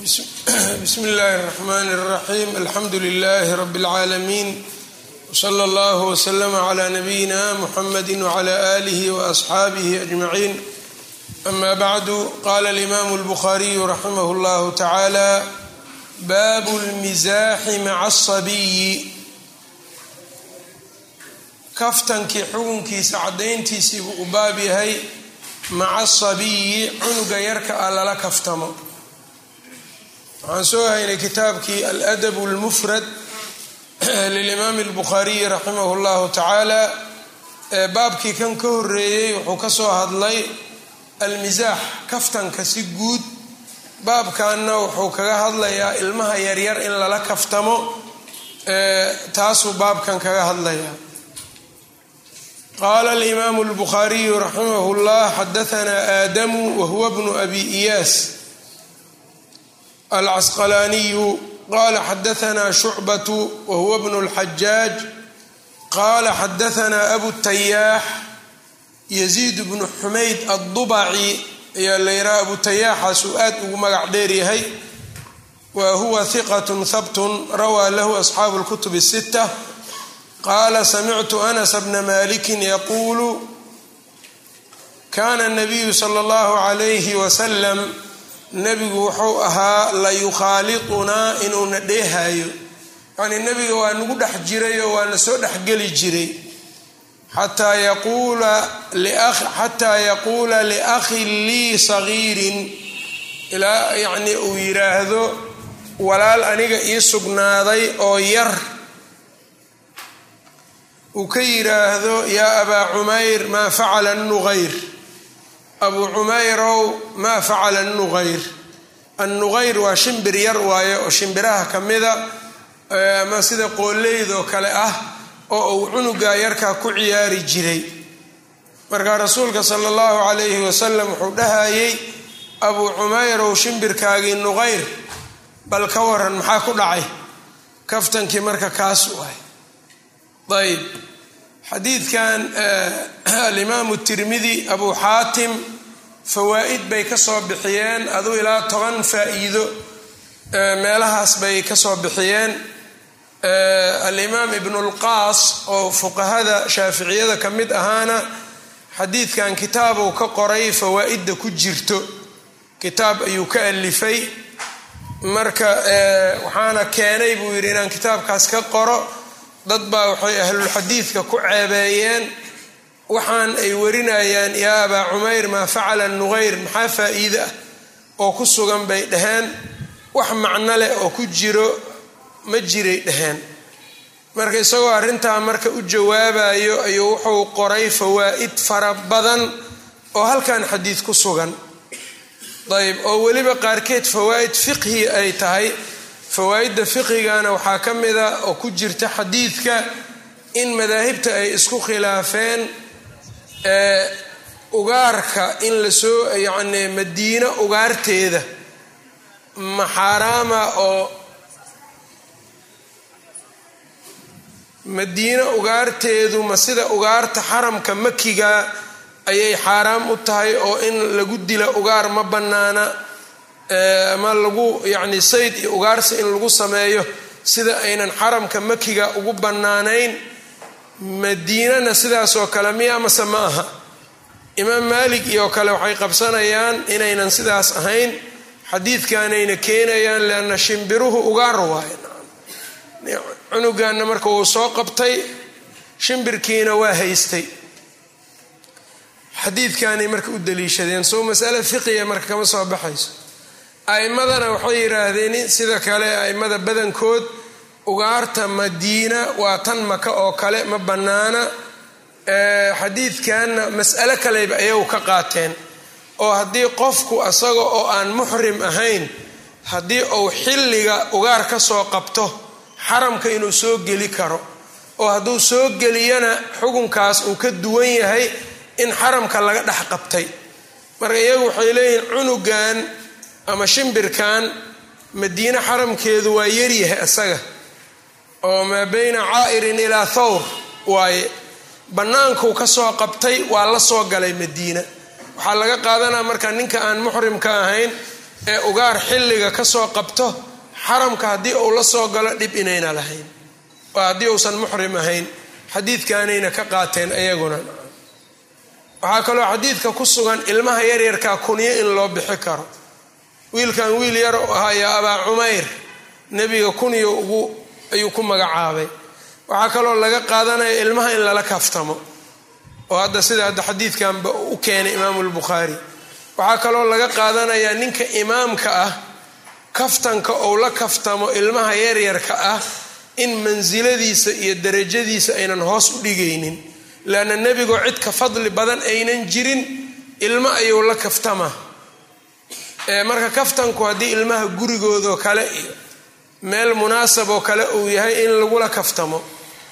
bsmi اllahi الرحmn الرaxيm alxamdu لlh rb العaalamiin wslى اllah wslm عlى nabiyina mxamadi wعlى آlih وأصxaabih أجmaعin ama bعdu qala الإmam الbkhariyu raximah اllah taعalى bab اlmiزaaxi maca الصabiyi kaftankii xukunkiisa cadayntiisii buu u baab yahay maca asabiyi cunuga yarka ah lala kaftamo waxaan soo haynay kitaabkii aladab اlmufrad lilimaami اlbukhaariyi raximah اllahu tacaala baabkii kan ka horeeyey wuxuu ka soo hadlay almisaax kaftanka si guud baabkanna wuxuu kaga hadlayaa ilmaha yaryar in lala kaftamo taasuu baabkan kaga hadlayaa qala alimaamu اlbukhaariyu raximah اllah xadahanaa aadamu wahuwa bnu abi iyaas alcasqalaaniyu qala xadahanaa shucbatu wahuwa bnu اlxajaaj qala xadahanaa abu tayaax yaziid bnu xumayd addubaci ayaa la yidhaha abu tayaaxaasuu aad ugu magac dheer yahay wa huwa hiqat habtun rawaa lahu asxaabu اlkutub الsita qaala samictu anas bna maliki yaquulu kana nabiyu sala allahu calayhi wasalam nebigu wuxuu ahaa la yukhaalitunaa inuuna dheehayo yacnii nebiga waa nagu dhex jiray oo waa na soo dhexgeli jiray. Xataa yaquula liakhin lii sagiirin ilaa yacnii uu yidhaahdo walaal aniga ii sugnaaday oo yar. Uu ka yidhaahdo yaa abaa cumayr maa facala nuqayr abuu cumayrow maa facala nuqayr annuqayr waa shimbir yar waaye oo shimbiraha ka mida ama sida qoolleydoo kale ah oo uu cunuga yarkaa ku ciyaari jiray. Markaa rasuulka sala allahu calayhi wasalam wuxuu dhahayey abuu cumayrow shimbirkaagii nuqayr bal ka waran maxaa ku dhacay? Kaftankii marka kaas waay ayb xadiidkan alimaamu tirmidi abu xaatim fawaa'id bay ka soo bixiyeen aduu ilaa toban faa'iido meelahaas bay ka soo bixiyeen. Alimaam ibnulqaas oo fuqahada shaaficiyada ka mid ahaana xadiidkan kitaabuu ka qoray fawaa'idda ku jirto. Kitaab ayuu ka alifay marka waxaana keenay buu yidhi inaan kitaabkaas ka qoro dad baa waxay ahlulxadiidka ku ceebeeyeen waxaan ay warinayaan yaa abaa cumayr maa facala nuqayr maxaa faa'iide ah oo ku sugan bay dhaheen? Wax macno leh oo ku jiro ma jiray dhaheen. Marka isagoo arrintaa marka u jawaabayo ayuu wuxuu qoray fawaa'id fara badan oo halkan xadiid ku sugan. Ayb oo weliba qaarkeed fawaa'id fiqhi ay tahay fawaa'idda fiqigana waxaa ka mida oo ku jirta xadiidka in madaahibta ay isku khilaafeen ugaarka in la soo yacni madiino ugaarteeda ma xaaraama oo madiino ugaarteedu ma sida ugaarta xaramka makiga ayay xaaraam u tahay oo in lagu dila ugaar ma bannaana ama lagu yacni sayd iyo ugaarsi in lagu sameeyo sida aynan xaramka makiga ugu bannaanayn madiinana sidaasoo kale miya mase ma aha. Imaam maalik iyo kale waxay qabsanayaan inaynan sidaas ahayn xadiidkanayna keenayaan leanna shimbiruhu ugaar waaye. Cunuganna marka wuu soo qabtay shimbirkiina waa haystay. Xadiidkanay marka u daliishadeen soo masale fiqiya marka kama soo baxayso a'imadana waxay yidhaahdeen sida kale a'immada badankood ugaarta madiina waa tan maka oo kale ma bannaana. Xadiidkanna mas'alo kaleba ayagu ka qaateen. Oo haddii qofku asaga oo aan muxrim ahayn haddii uu xilliga ugaar ka soo qabto xaramka inuu soo geli karo. Oo hadduu soo geliyana xukunkaas uu ka duwan yahay in xaramka laga dhex qabtay. Marka iyagu waxay leeyihiin cunugan ama shimbirkan madiine xaramkeedu waa yaryahay isaga oo maa bayna caa'irin ilaa thawr waaye bannaankuu ka soo qabtay waa la soo galay madiina. Waxaa laga qaadanaa marka ninka aan muxrimka ahayn ee ugaar xilliga ka soo qabto xaramka haddii uu la soo galo dhib inayna lahayn. Waa haddii uusan muxrim ahayn xadiidkaanayna ka qaateen ayaguna waxaa kaloo xadiidka ku sugan ilmaha yaryarkaa kunyo in loo bixi karo wiilkan wiil yar u abaa cumayr nebiga kunyo ugu ayuu ku magacaabay. Waxaa kaloo laga qaadanaya ilmaha in lala kaftamo oo hadda sida hadda xadiidkanba u keenay imaamu lbukhaari waxaa kaloo laga qaadanayaa ninka imaamka ah kaftanka ou la kaftamo ilmaha yaryarka ah in mansiladiisa iyo darajadiisa aynan hoos u dhigaynin. Leanna nebigoo cid ka fadli badan aynan jirin ilmo ayuu la kaftama marka kaftanku haddii ilmaha gurigoodoo kale iyo meel munaasab oo kale uu yahay in lagula kaftamo.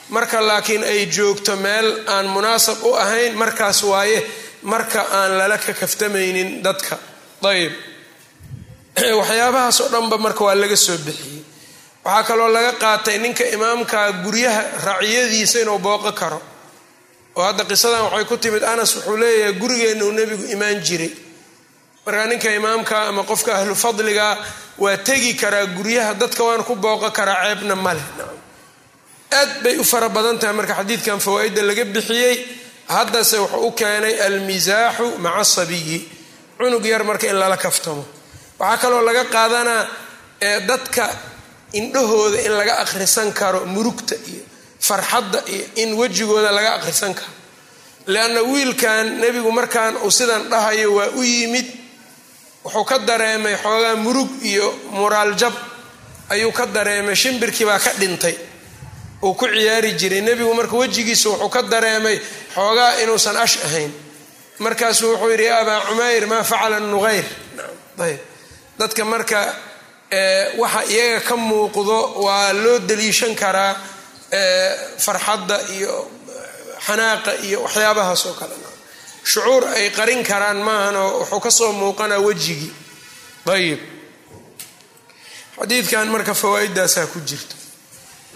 Marka laakiin ay joogto meel aan munaasab u ahayn markaas waaye marka aan lala ka kaftamaynin dadka. Ayb waxyaabahaas oo dhanba marka waa laga soo bixiyey. Waxaa kaloo laga qaatay ninka imaamka guryaha raciyadiisa inuu booqo karo. Oo hadda qisadan waxay ku timid anas wuxuu leeyahay gurigeenna uu nebigu imaan jiray markaa ninka imaamka ama qofka ahlu fadliga waa tegi karaa guryaha dadka waana ku booqo karaa ceebna maleh aad bay u fara badan tahay marka xadiidkan fawaa-idda laga bixiyey. Haddase wuxuu u keenay almisaaxu maca sabiyi. Cunug yar marka in lala kaftamo. Waxaa kaloo laga qaadanaa dadka indhahooda in laga akhrisan karo murugta iyo farxadda iyo in wejigooda laga akhrisan karo. Leanna wiilkan nebigu markaan uu sidan dhahayo waa u yimid wuxuu ka dareemay xoogaa murug iyo muraal jab. Ayuu ka dareemay shimbirkii baa ka dhintay. Uu ku ciyaari jiray. Nebigu marka wejigiisa wuxuu ka dareemay xoogaa inuusan ash ahayn. Markaasuu wuxuu yidhi abaa cumayr maa facala nuqayr ayb dadka marka waxa iyaga ka muuqdo waa loo daliishan karaa farxadda iyo xanaaqa iyo waxyaabahaas oo kale shucuur ay qarin karaan maahanoo wuxuu ka soo muuqanaa wejigii ayib. Xadiidkan marka fawaa-idaasaa ku jirta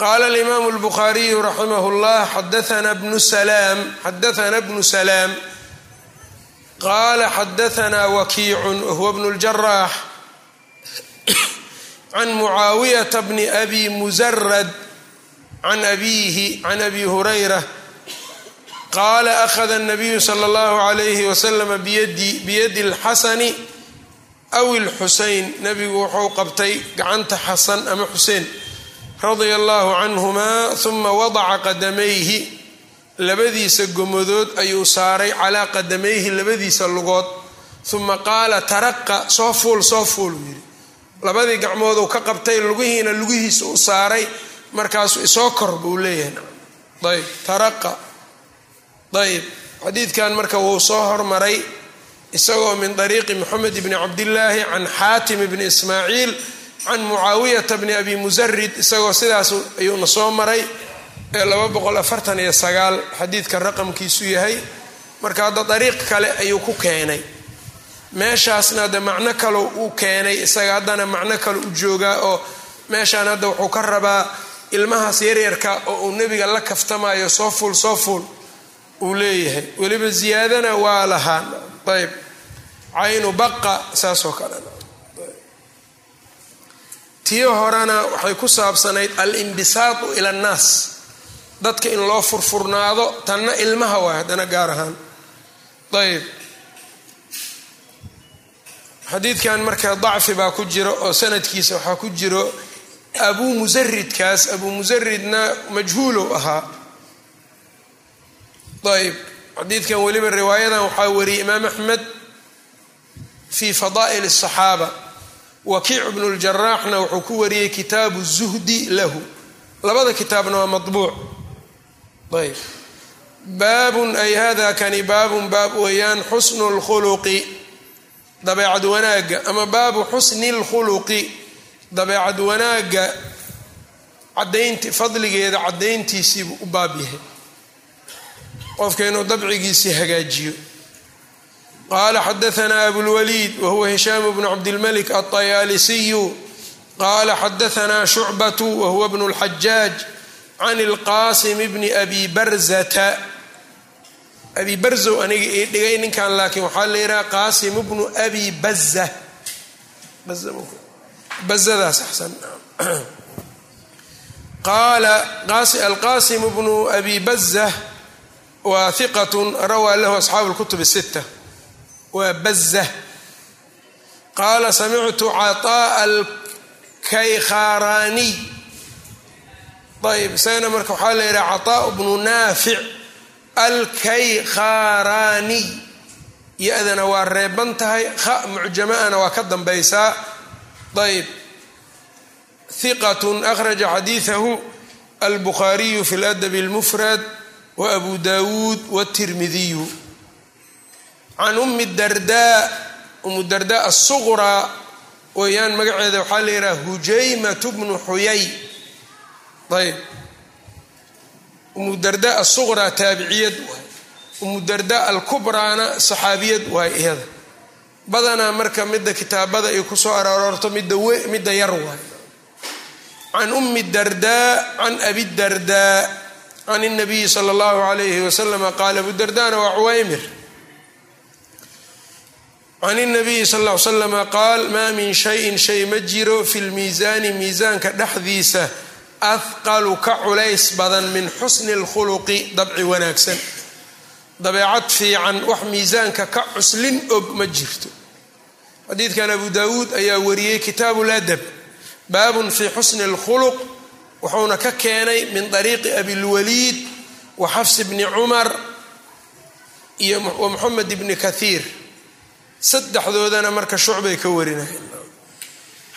qaala alimaamu lbukhaariyu raximah llah xadaana bnu salaam xadaana bnu salaam. Qaala xadaanaa wakiicun wahuwa bnu ljaraax can mucaawiyata bni abi musarad can abiihi can abi hurayra qaala akhada nabiyu sala allahu calayhi wasalama biyadi alxasani aw ilxuseyn nabigu wuxuu qabtay gacanta xasan ama xuseen radia allahu canhumaa uma wadaca qadamayhi labadiisa gomadood ayuu saaray calaa qadamayhi labadiisa lugood uma qaala taraqa soo fuul soo fuul uu yidhi labadii gacmooduu ka qabtay lugihiina lugihiisa u saaray markaasuu isoo kor buu leeyahay ayb taraqa ayb xadiidkan marka wuu soo hormaray isagoo min dariiqi moxamed bni cabdillaahi can xaatim bni ismaaciil can mucaawiyata bni abi musarid isagoo sidaas ayuuna soo maray ee xadiidka raqamkiisu yahay. Marka hadda dariiq kale ayuu ku keenay. Meeshaasna hadda macno kale uu keenay isaga haddana macno kale u joogaa oo meeshaan hadda wuxuu ka rabaa ilmahaas yaryarka oo uu nebiga la kaftamayo soo fuul soo fuul uu leeyahay. Weliba ziyaadana waa lahaa ayb caynu baqa saasoo kale. Tii horena waxay ku saabsanayd alimbisaatu ila annaas. Dadka in loo furfurnaado tanna ilmaha waay haddana gaar ahaan. Ayb xadiidkan marka dacfi baa ku jiro oo sanadkiisa waxaa ku jiro abuu musaridkaas abuu musaridna majhuulow ahaa ayb xadiidkan weliba riwaayadan waxaa wariyay imaam axmed fi fadaa'il الصaxaaba wakiic bnu ljaraaxna wuxuu ku wariyey kitaabu zuhdi lahu labada kitaabna waa maطbuuc ayb baabun ay hada kani baabun baab weeyaan xusnu اlkhuluqi dabeecad wanaagga ama baabu xusni اlkhuluqi dabeecad wanaagga cadaynti fadligeeda cadayntiisiibuu u baab yahay qofka inuu dabcigiisii hagaajiyo qala xadaana abulwaliid wahuwa hishaam bnu cabdilmalik alطayaalisiyu qala xadaana shucbatu wahuwa bnu اlxajaaj can اlqasim bni abi barzata abi barzow aniga ii dhigay ninkan laakiin waxaa la yidhaha qaasim bnu abi baza bazadaas axsan qaala alqasim bnu abi baza waa hiqat rawaa lahu asxaabu اlkutub الsita waa baza qaala samictu caطaaءa alkaykharaaniy ayb isagana marka waxaa la yidhaha caطaaء bnu naafic alkaykharaaniy ya-dana waa reeban tahay kha mucjamaana waa ka dambaysaa ayb hiqat akhraja xadiidahu albukhaariyu fi ladabi اlmufrad wabu dawuud wاtirmidiyu can umi dardaa umu dardaa asuqraa weeyaan magaceeda waxaa la yidhaha hujaymat bnu xuyay ayb umu dardaa asuqraa taabiciyad waay umu dardaa alkubraana saxaabiyad waay iyada badanaa marka midda kitaabada ay ku soo aroorto midda yar waay can umi dardaa can abi dardaa can اnabiyi sala اllahu alayhi waslama qaala abu dardaana waa cuwaymir can اnabiyi sal ll ly slama qaal maa min shayin shay ma jiro fi lmiisaani miisaanka dhexdiisa ahqalu ka culays badan min xusni اlkhuluqi dabci wanaagsan dabeecad fiican wax miisaanka ka cuslin og ma jirto xadiidkan abu dawuud ayaa wariyey kitaabu ladab baabun fi xusni اlkhuluq wuxuuna ka keenay min ariiqi abilwaliid wa xafs bni cumar iyo wa moxamed ibni kathiir. Saddexdoodana marka shucbay ka warinayen.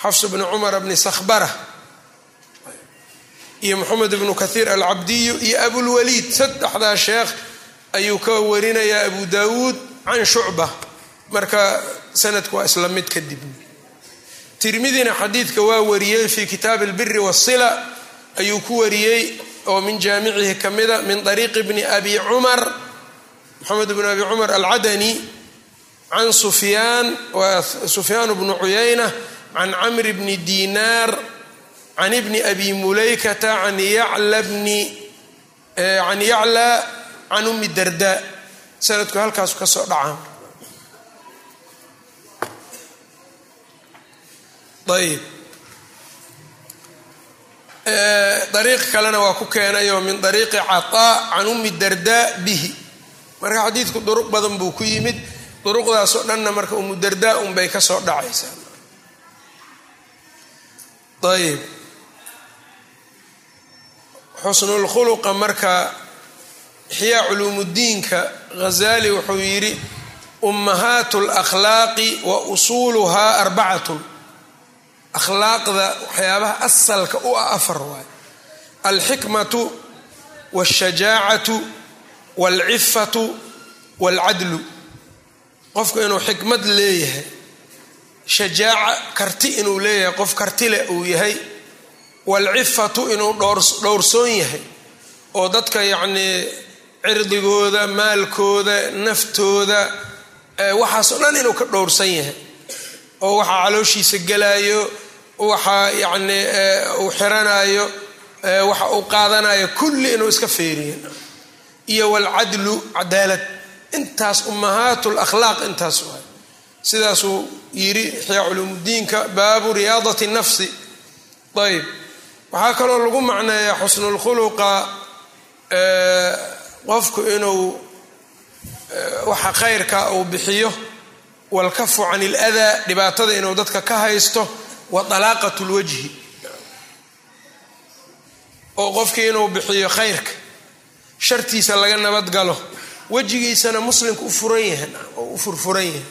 Xafs bni cumar bni sakhbara iyo moxamed ibnu kathiir alcabdiyu iyo abulwaliid saddexdaa sheekh ayuu ka warinayaa abu daawuud can shucba. Marka sanadku waa isla mid kadib tirmidina xadiidka waa wariyey fii kitaabi albiri wasila ayuu ku wariyey oo min jaamicihi ka mida min طariiqi bni abi cumar moxamed bn abi cumar alcadani can sufyaan wa sufyaan bnu cuyayna can camr bni dinaar can ibni abi mulaykata can yacla bni can yacla can umi darda. Sanadku halkaasu ka soo dhacaa ayb dariiq kalena waa ku keenayoo min dariiqi cataa can umi dardaa bihi. Marka xadiidku duruq badan buu ku yimid duruqdaasoo dhanna marka umu dardaa unbay ka soo dhacaysaa. Ayb xusnulkhuluqa marka ixyaa culuumuddiinka ghazali wuxuu yidhi ummahaatu alakhlaaqi wa usuuluhaa arbacatun akhlaaqda waxyaabaha asalka u ah afar waayo alxikmatu walshajaacatu walcifatu walcadlu qofku inuu xikmad leeyahay shajaaca karti inuu leeyahay qof kartile uu yahay walcifatu inuu dhowrsoon yahay oo dadka yacnii cirdigooda maalkooda naftooda waxaasoo dhan inuu ka dhowrsan yahay oo waxaa calooshiisa gelayo waxaa yacnii uu xiranayo waxa uu qaadanayo kulli inuu iska feeriyo iyo waalcadlu cadaalad. Intaas ummahaatu lakhlaaq intaas waay. Sidaasuu yidhi ixyaa culuumuddiinka baabu riyaadati nafsi. Ayb waxaa kaloo lagu macneeyaa xusnulkhuluqa qofku inuu waxa khayrka uu bixiyo. Walkafu can iladaa dhibaatada inuu dadka ka haysto wa alaaqat lwajhi oo qofkii inuu bixiyo khayrka shartiisa laga nabadgalo wejigiisana muslimka u furan yahan oo u furfuran yahay.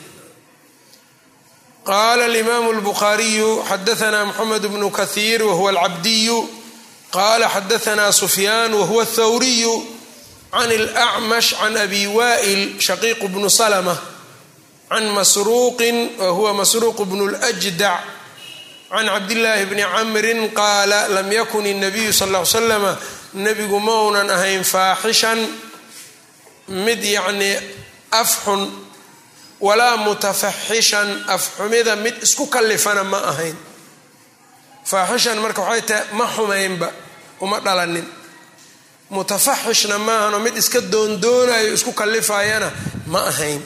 Qaala alimaamu lbukhaariyu xadaanaa moxamed bnu kahiir wahuwa alcabdiyu qaala xadaanaa sufyaan wahuwa thawriyu can alacmash can abi waa'il shaqiiqu bnu salma can masruuqin wahuwa masruuq bnu ljdac can cabdillaahi bni camrin qaala lam yakun الnabiyu sal ll ly slama nebigu maunan ahayn faaxishan mid yacnii afxun walaa mutafaxishan afxumida mid isku kallifana ma ahayn faaxishan marka waxay tahay ma xumaynba uma dhalanin mutafaxishna maahanoo mid iska doondoonayo isku kallifayana ma ahayn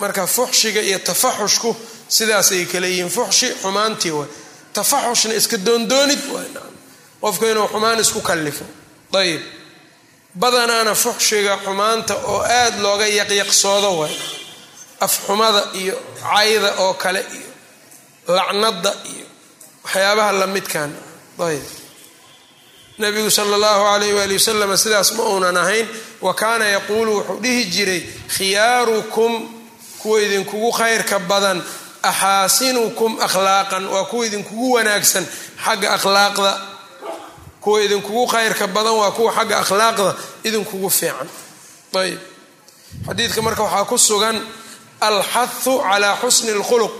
marka fuxshiga iyo tafaxushku sidaasay kale yihiin fuxshi xumaantii way tafaxushna iska doondoonid waay. Qofku inuu xumaan isku kallifo. Ayib badanaana fuxshiga xumaanta oo aada looga yaqyaqsoodo way afxumada iyo cayda oo kale iyo lacnada iyo waxyaabaha lamidkan ayb nabigu sala allahu alayh waali wasalam sidaas ma uunan ahayn. Wa kaana yaquulu wuxuu dhihi jiray khiyaarukum kuwa idinkugu khayrka badan axaasinukum akhlaaqan waa kuwa idinkugu wanaagsan xagga akhlaaqda kuwa idinkugu khayrka badan waa kuwa xagga akhlaaqda idinkugu fiican. ayb xadiidka marka waxaa ku sugan alxathu calaa xusni اlkhuluq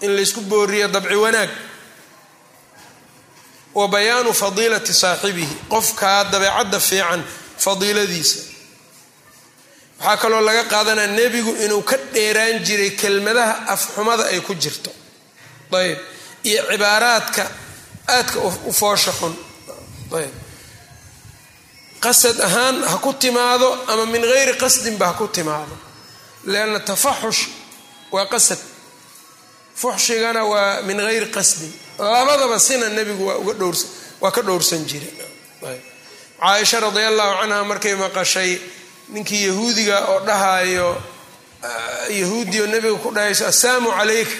in laysku booriyo dabci wanaag. wa bayaanu fadiilati saaxibihi qofkaa dabeecadda fiican fadiiladiisa waxaa kaloo laga qaadanaya nebigu inuu ka dheeraan jiray kelmadaha afxumada ay ku jirto. Ayb. Iyo cibaaraadka aadka u foosha xun. Ayb. Qasad ahaan ha ku timaado ama min geyri qasdinba ha ku timaado. Lianna tafaxush waa qasad. Fuxshigana waa min geyri qasdin. Labadaba sina nebigu waa uga dhowrsan waa ka dhowrsan jiray. Caaisha radia allahu canha markay maqashay ninkii yahuudiga oo dhahayo yahuudiyo nebiga ku dhahayso assaamu calayka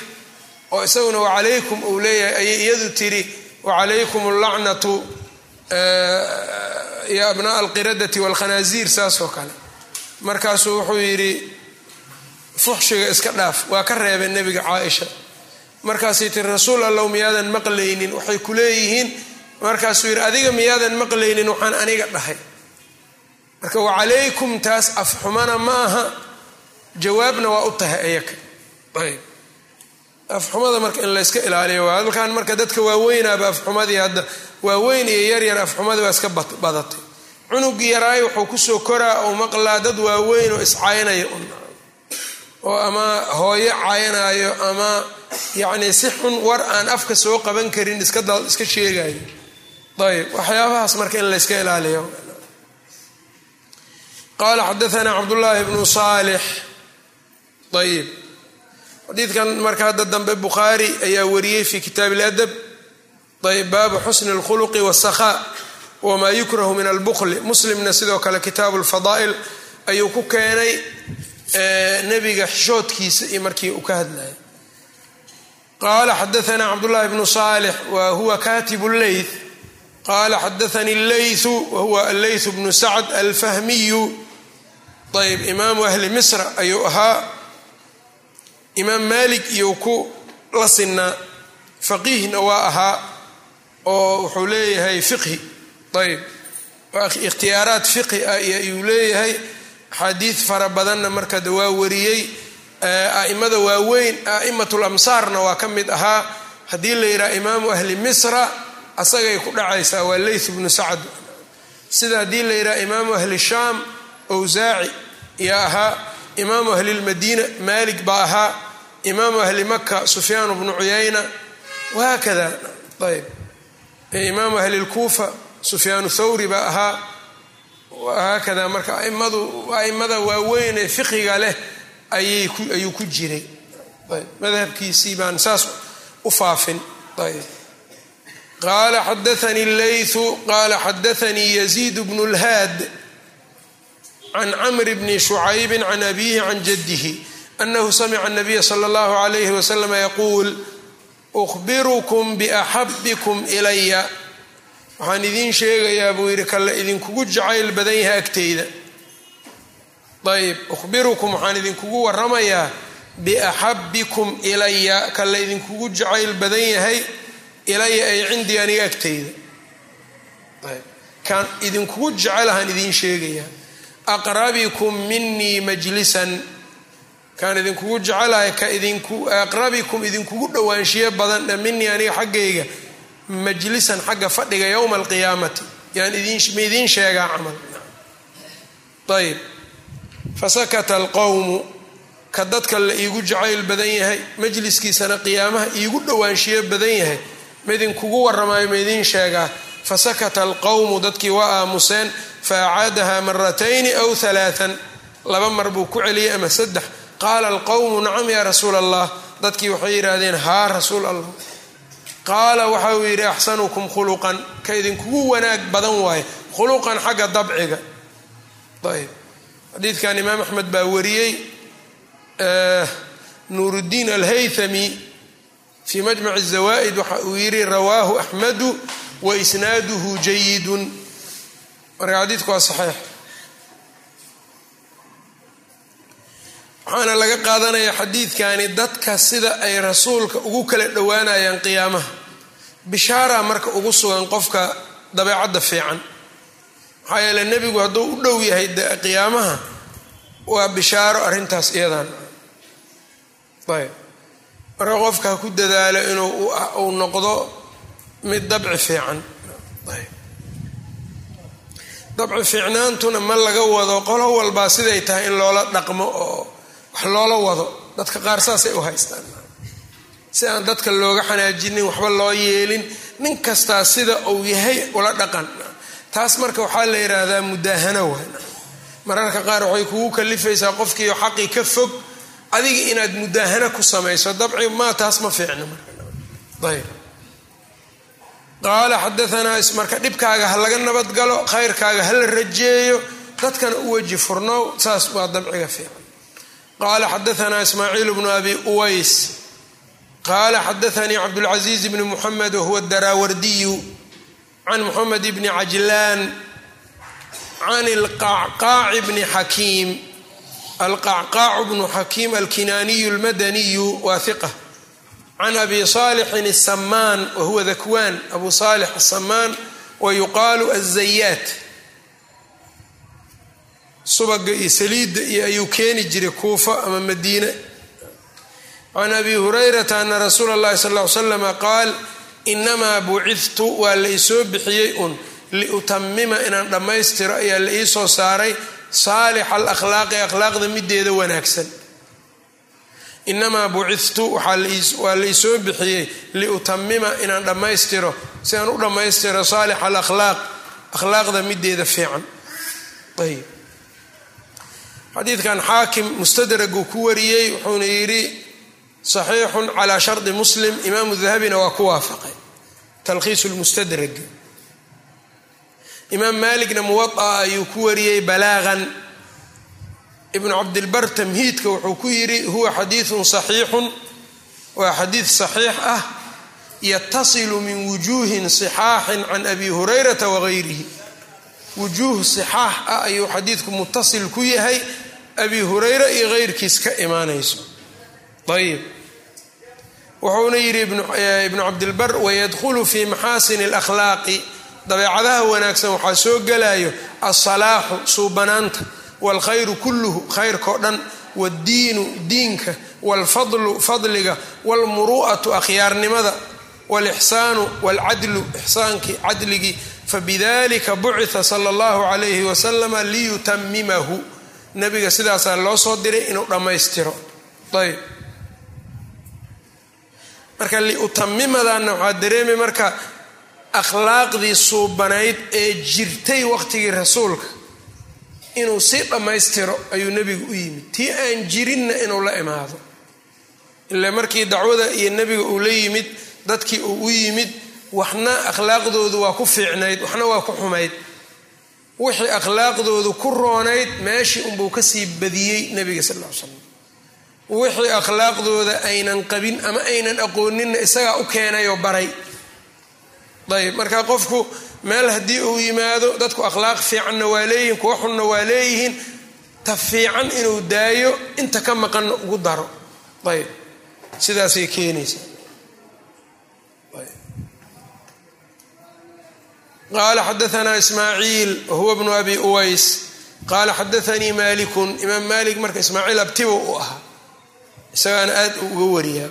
oo isaguna wacalaykum uu leeyahay ayay iyadu tiri wacalaykum allacnatu ya abnaa alqiradati walkhanaasiir saasoo kale. Markaasuu wuxuu yidhi fuxshiga iska dhaaf waa ka reebay nebiga caaisha. Markaasay tiri rasuul allow miyaadan maqlaynin? Waxay ku leeyihiin markaasuu yidhi adiga miyaadan maqlaynin waxaan aniga dhahay marka wacalaykum taas afxumana ma aha jawaabna waa u tahay ayaka ayb. Afxumada marka in layska ilaaliyo halkan marka dadka waaweynaaba afxumadii hadda waaweyn iyo yaryar afxumadii waa iska badatay. Cunugii yaraay wuxuu ku soo koraa ou maqlaa dad waaweyn oo iscaynaya oo ama hooyo caynayo ama yacni si xun war aan afka soo qaban karin iska sheegayo ayb. Waxyaabahaas marka in layska ilaaliyo qala xadaana cabdullaahi bnu saalix ayib xadiidkan marka hadda dambe bukhaari ayaa wariyey fi kitaab اladab ayb baabu xusni اlkhuluqi wاsakhaa wmaa yukrahu min albukli muslimna sidoo kale kitaabu lfadaa'il ayuu ku keenay nebiga xishoodkiisa iyo markii uu ka hadlayay qala xadaana cabdullahi bnu saalix wa huwa katib leyth qala xadaanii leythu wahuwa alleyth bnu sacd alfahmiyu ayb imaamu ahli misra ayuu ahaa. Imaam malik iyuu ku la sinaa. Faqiihna waa ahaa oo wuxuu leeyahay fiqhi. Ayb ikhtiyaaraat fiqhi ah ayuu leeyahay. Axaadiid fara badanna markada waa wariyey a'imada waaweyn a'immatul amsaarna waa ka mid ahaa. Haddii la yidhaha imaamu ahli misra asagay ku dhacaysaa waa leyth bnu sacd. Sida haddii la yidhaha imaamu ahli shaam owsaaci yaa ahaa imaamu ahli lmadiina maalik baa ahaa imaamu ahli maka sufyaan bnu cuyayna wahaakada ayb imaamu ahli lkuufa sufyaanu thawri baa ahaa haakada marka aimadu aimada waaweyn ee fiqiga leh ayuu ku jiray. Ayb madhabkiisii baan saas u faafin. Ayb qala xadaanii leythu qala xadaanii yaziid bnu lhaad can camr bni shucaybi can abihi can jadihi anahu samica nabiya sala allahu alayhi waslama yaquul uhbirukum biaxabikum ilaya waxaan idiin sheegayaa buu yidhi kalla idinkugu jacayl badan yahay agteyda ayb uhbirukum waxaan idinkugu waramayaa biaxabikum ilaya kalla idinkugu jacayl badan yahay ilaya ay cindii aniga agteyda kaan idinkugu jecelahaan idiin sheegayaa aqrabikum minii majlisan. Kaan idinkugu jecelahay ka idinku aqrabikum idinkugu dhowaanshiyo badan minii aniga xaggayga majlisan xagga fadhiga yowma alqiyaamati yaan ma idiin sheegaa camal. Ayb fasakata alqowmu ka dadka la iigu jacayl badan yahay majliskiisana qiyaamaha iigu dhowaanshiyo badan yahay. Ma idinkugu warramaayo ma idiin sheegaa. Fasakata alqowmu dadkii waa aamuseen faacaadaha maratayni aw halaaan laba mar buu ku celiyey ama saddex qaala alqowmu nacam yaa rasuula allah dadkii waxay yidhaahdeen haa rasuul allah qaala waxa uu yidhi axsanukum khuluqan ka idinkugu wanaag badan waaye khuluqan xagga dabciga ayb xadiidkan imaam axmed baa wariyey nuuruddiin alhaythami fii majmac الzawaa'id waxa uu yidhi rawaahu axmedu wa isnaaduhu jayidun marka xadiidku waa saxiix. Waxaana laga qaadanaya xadiidkani dadka sida ay rasuulka ugu kala dhowaanayaan qiyaamaha. Bishaara marka ugu sugan qofka dabeecadda fiican. Maxaa yeele nebigu hadduu u dhow yahay qiyaamaha waa bishaaro arrintaas iyadan ayb. Marka qofka ha ku dadaalo inuu uu noqdo mid dabci fiican. Ayb dabci fiicnaantuna ma laga wado qolo walbaa siday tahay in loola dhaqmo oo wax loola wado. Dadka qaar saasay u haystaan. Si aan dadka looga xanaajinin waxba loo yeelin nin kastaa sida uu yahay ula dhaqan. Taas marka waxaa la yidhaahdaa mudaahano waay. Mararka qaar waxay kugu kalifaysaa qofkiio xaqii ka fog adiga inaad mudaahano ku samayso. Dabci maa taas ma fiicno marayb qaala xadaanaa marka dhibkaaga ha laga nabadgalo khayrkaaga ha la rajeeyo dadkana u weji furnow saas waa dabciga fiican qaala xadaanaa ismaaciil bnu abi uways qaala xadaanii cabdulcaziiz bni muxamed wahuwa daraawardiyu can muxamed bni cajlaan can alqacqaaci bni xakiim alqacqaacu bnu xakiim alkinaaniyu lmadaniyu waa hiqa can abi saalixin asamaan wahuwa dakwaan abu saalix asamaan wa yuqaalu azayaat subaga iyo saliidda iyo ayuu keeni jiray kuufa ama madiine can abi hurayrata ana rasuula اllahi sal ly slama qaal inamaa bucidtu waa la isoo bixiyey un liutamima inaan dhammaystiro ayaa la ii soo saaray saalixa alakhlaaqi akhlaaqda mideeda wanaagsan inamaa bucidtu waa la isoo bixiyey liutamima inaan dhammaystiro si aan u dhammaystiro saalixa alakhlaaq akhlaaqda mideeda fiican xadiidkan xaakim mustadraguu ku wariyey wuxuuna yidhi saxiixun calaa shardi muslim imaamu dahabina waa ku waafaqay talkhiisu lmustadrag imaam maaligna muwaaa ayuu ku wariyey balaaqan ibnu cabdilbar tamhiidka wuxuu ku yidhi huwa xadiidun saxiixun. Waa xadiid saxiix ah yatasilu min wujuuhin sixaaxin can abi hurayrata wagayrihi wujuuh sixaax ah ayuu xadiidku mutasil ku yahay abi hurayra iyo keyrkiis ka imaanayso. Ayib. Wuxuuna yidhi ibnu cabdilbar wayadkhulu fii maxaasini alakhlaaqi. Dabeecadaha wanaagsan waxaa soo gelayo alsalaaxu suubanaanta waalkhayru kulluhu khayrkao dhan wadiinu diinka waalfadlu fadliga waalmuru'atu akhyaarnimada waalixsaanu waalcadlu ixsaankii cadligii fabidalika bucita sala allahu calayhi wasalama liyutamimahu nabiga sidaasaa loo soo diray inuu dhammaystiro ayb marka liutamimadanna waxaa dareemay marka akhlaaqdii suubanayd ee jirtay waqtigii rasuulka inuu si dhammaystiro ayuu nebigu u yimid. Tii aan jirinna inuu la imaado. Ila markii dacwada iyo nebiga uu la yimid dadkii uu u yimid waxna akhlaaqdoodu waa ku fiicnayd waxna waa ku xumayd. Wixii akhlaaqdoodu ku roonayd meeshii unbuu ka sii badiyey nebiga sal ly slam wixii akhlaaqdooda aynan qabin ama aynan aqooninna isagaa u keenayoo baray ayb marka qofku meel haddii uu yimaado dadku akhlaaq fiicanna waa leeyihiin kuwa xunna waa leeyihiin ta fiican inuu daayo inta ka maqanna ugu daro. Ayb sidaasay keenaysaa. Qala xadaanaa ismaaciil wahuwa bnu abi uways. Qaala xadaanii malikun imaam malik marka ismaaciil abtibo u ahaa. Isagaana aad uga wariyaa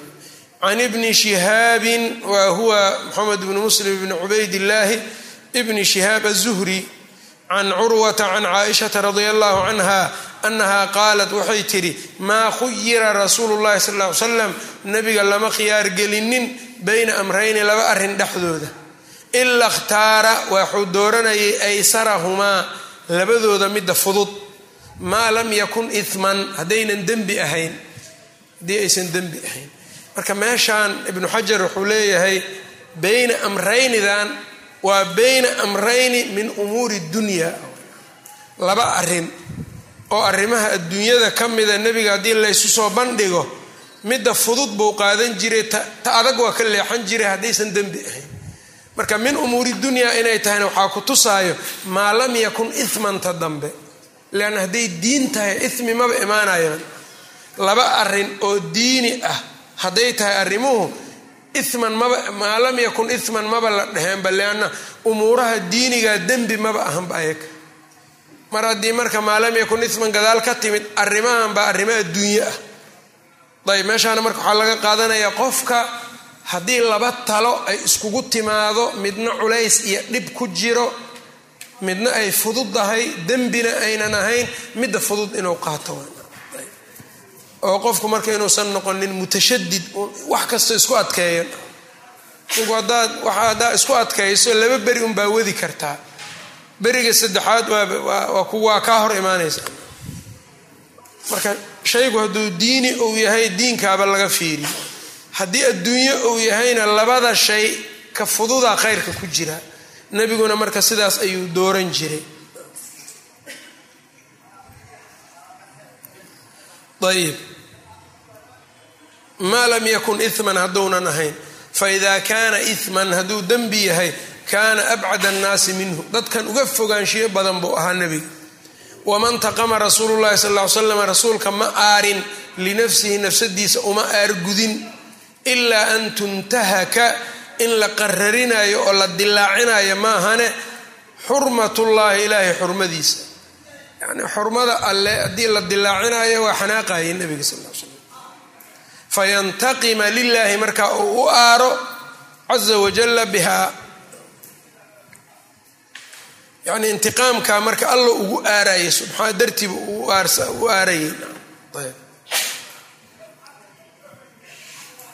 can ibni shihaabin wa huwa moxamed bni muslim bni cubaydillaahi bni shihaab azuhri can curwata can caaishata radia allahu canha anaha qaalat waxay tidhi maa khuyira rasuulu llahi sal ly slam nabiga lama khiyaar gelinin bayna amrayni laba arrin dhexdooda ila khtaara waxuu dooranayay aysarahumaa labadooda midda fudud maa lam yakun iman haddaynan dembi ahayn haddii aysan dembi ahayn marka meeshaan ibnu xajar wuxuu leeyahay bayna amraynidan waa bayna amrayni min umuuri dunya. Laba arrin oo arrimaha adduunyada ka mida nebiga haddii laysu soo bandhigo midda fudud buu qaadan jiray ta adag waa ka leexan jiray haddaysan dembi ahayn. Marka min umuuri dunyaa inay tahayna waxaa ku tusaayo maa lam yakun imanta dambe. Leanna hadday diin tahay imi maba imaanayaan. Laba arrin oo diini ah hadday tahay arrimuhu iman maba maa yakun iman maba la dheheenba leanna umuuraha diiniga dembi maba ahanba ayaga. Mar haddii marka maa yakun iman gadaal ka timid arrimahan baa arrimo ah. Ayb meeshaana marka waxaa laga qaadanayaa qofka haddii laba talo ay iskugu timaado midna culays iyo dhib ku jiro midna ay fududahay dembina aynan ahayn midda fudud inuu qaato oo qofku marka inuusan noqonin mutashadid wax kasta isku adkeeyan ninku haddaa isku adkayso laba beri unbaa wadi kartaa. Beriga saddexaad waa kaa hor imaanaysa. Marka shaygu hadduu diini uu yahay diinkaaba laga fiiri. Haddii adduunyo uu yahayna labada shay ka fududaa khayrka ku jira nebiguna marka sidaas ayuu dooran jiray. Ayib maa lam yakun iman hadduunan ahayn faida kaana iman hadduu dembi yahay kaana abcad annaasi minhu dadkan uga fogaanshiyo badan buu ahaa nebiga waman taqama rasuulu llahi sal ly slam rasuulka ma aarin linafsihi nafsadiisa uma aargudin ilaa an tuntahaka in la qararinayo oo la dilaacinayo maahane xurmatullaahi ilaahay xurmadiisa. Yani xurmada alle haddii la dilaacinayo waa xanaaqaye nabiga sal l fayantaqima lilaahi marka uu u aaro caza wajalla bihaa yani intiqaamka marka alla ugu aarayay subxaa dartiiba u aarayay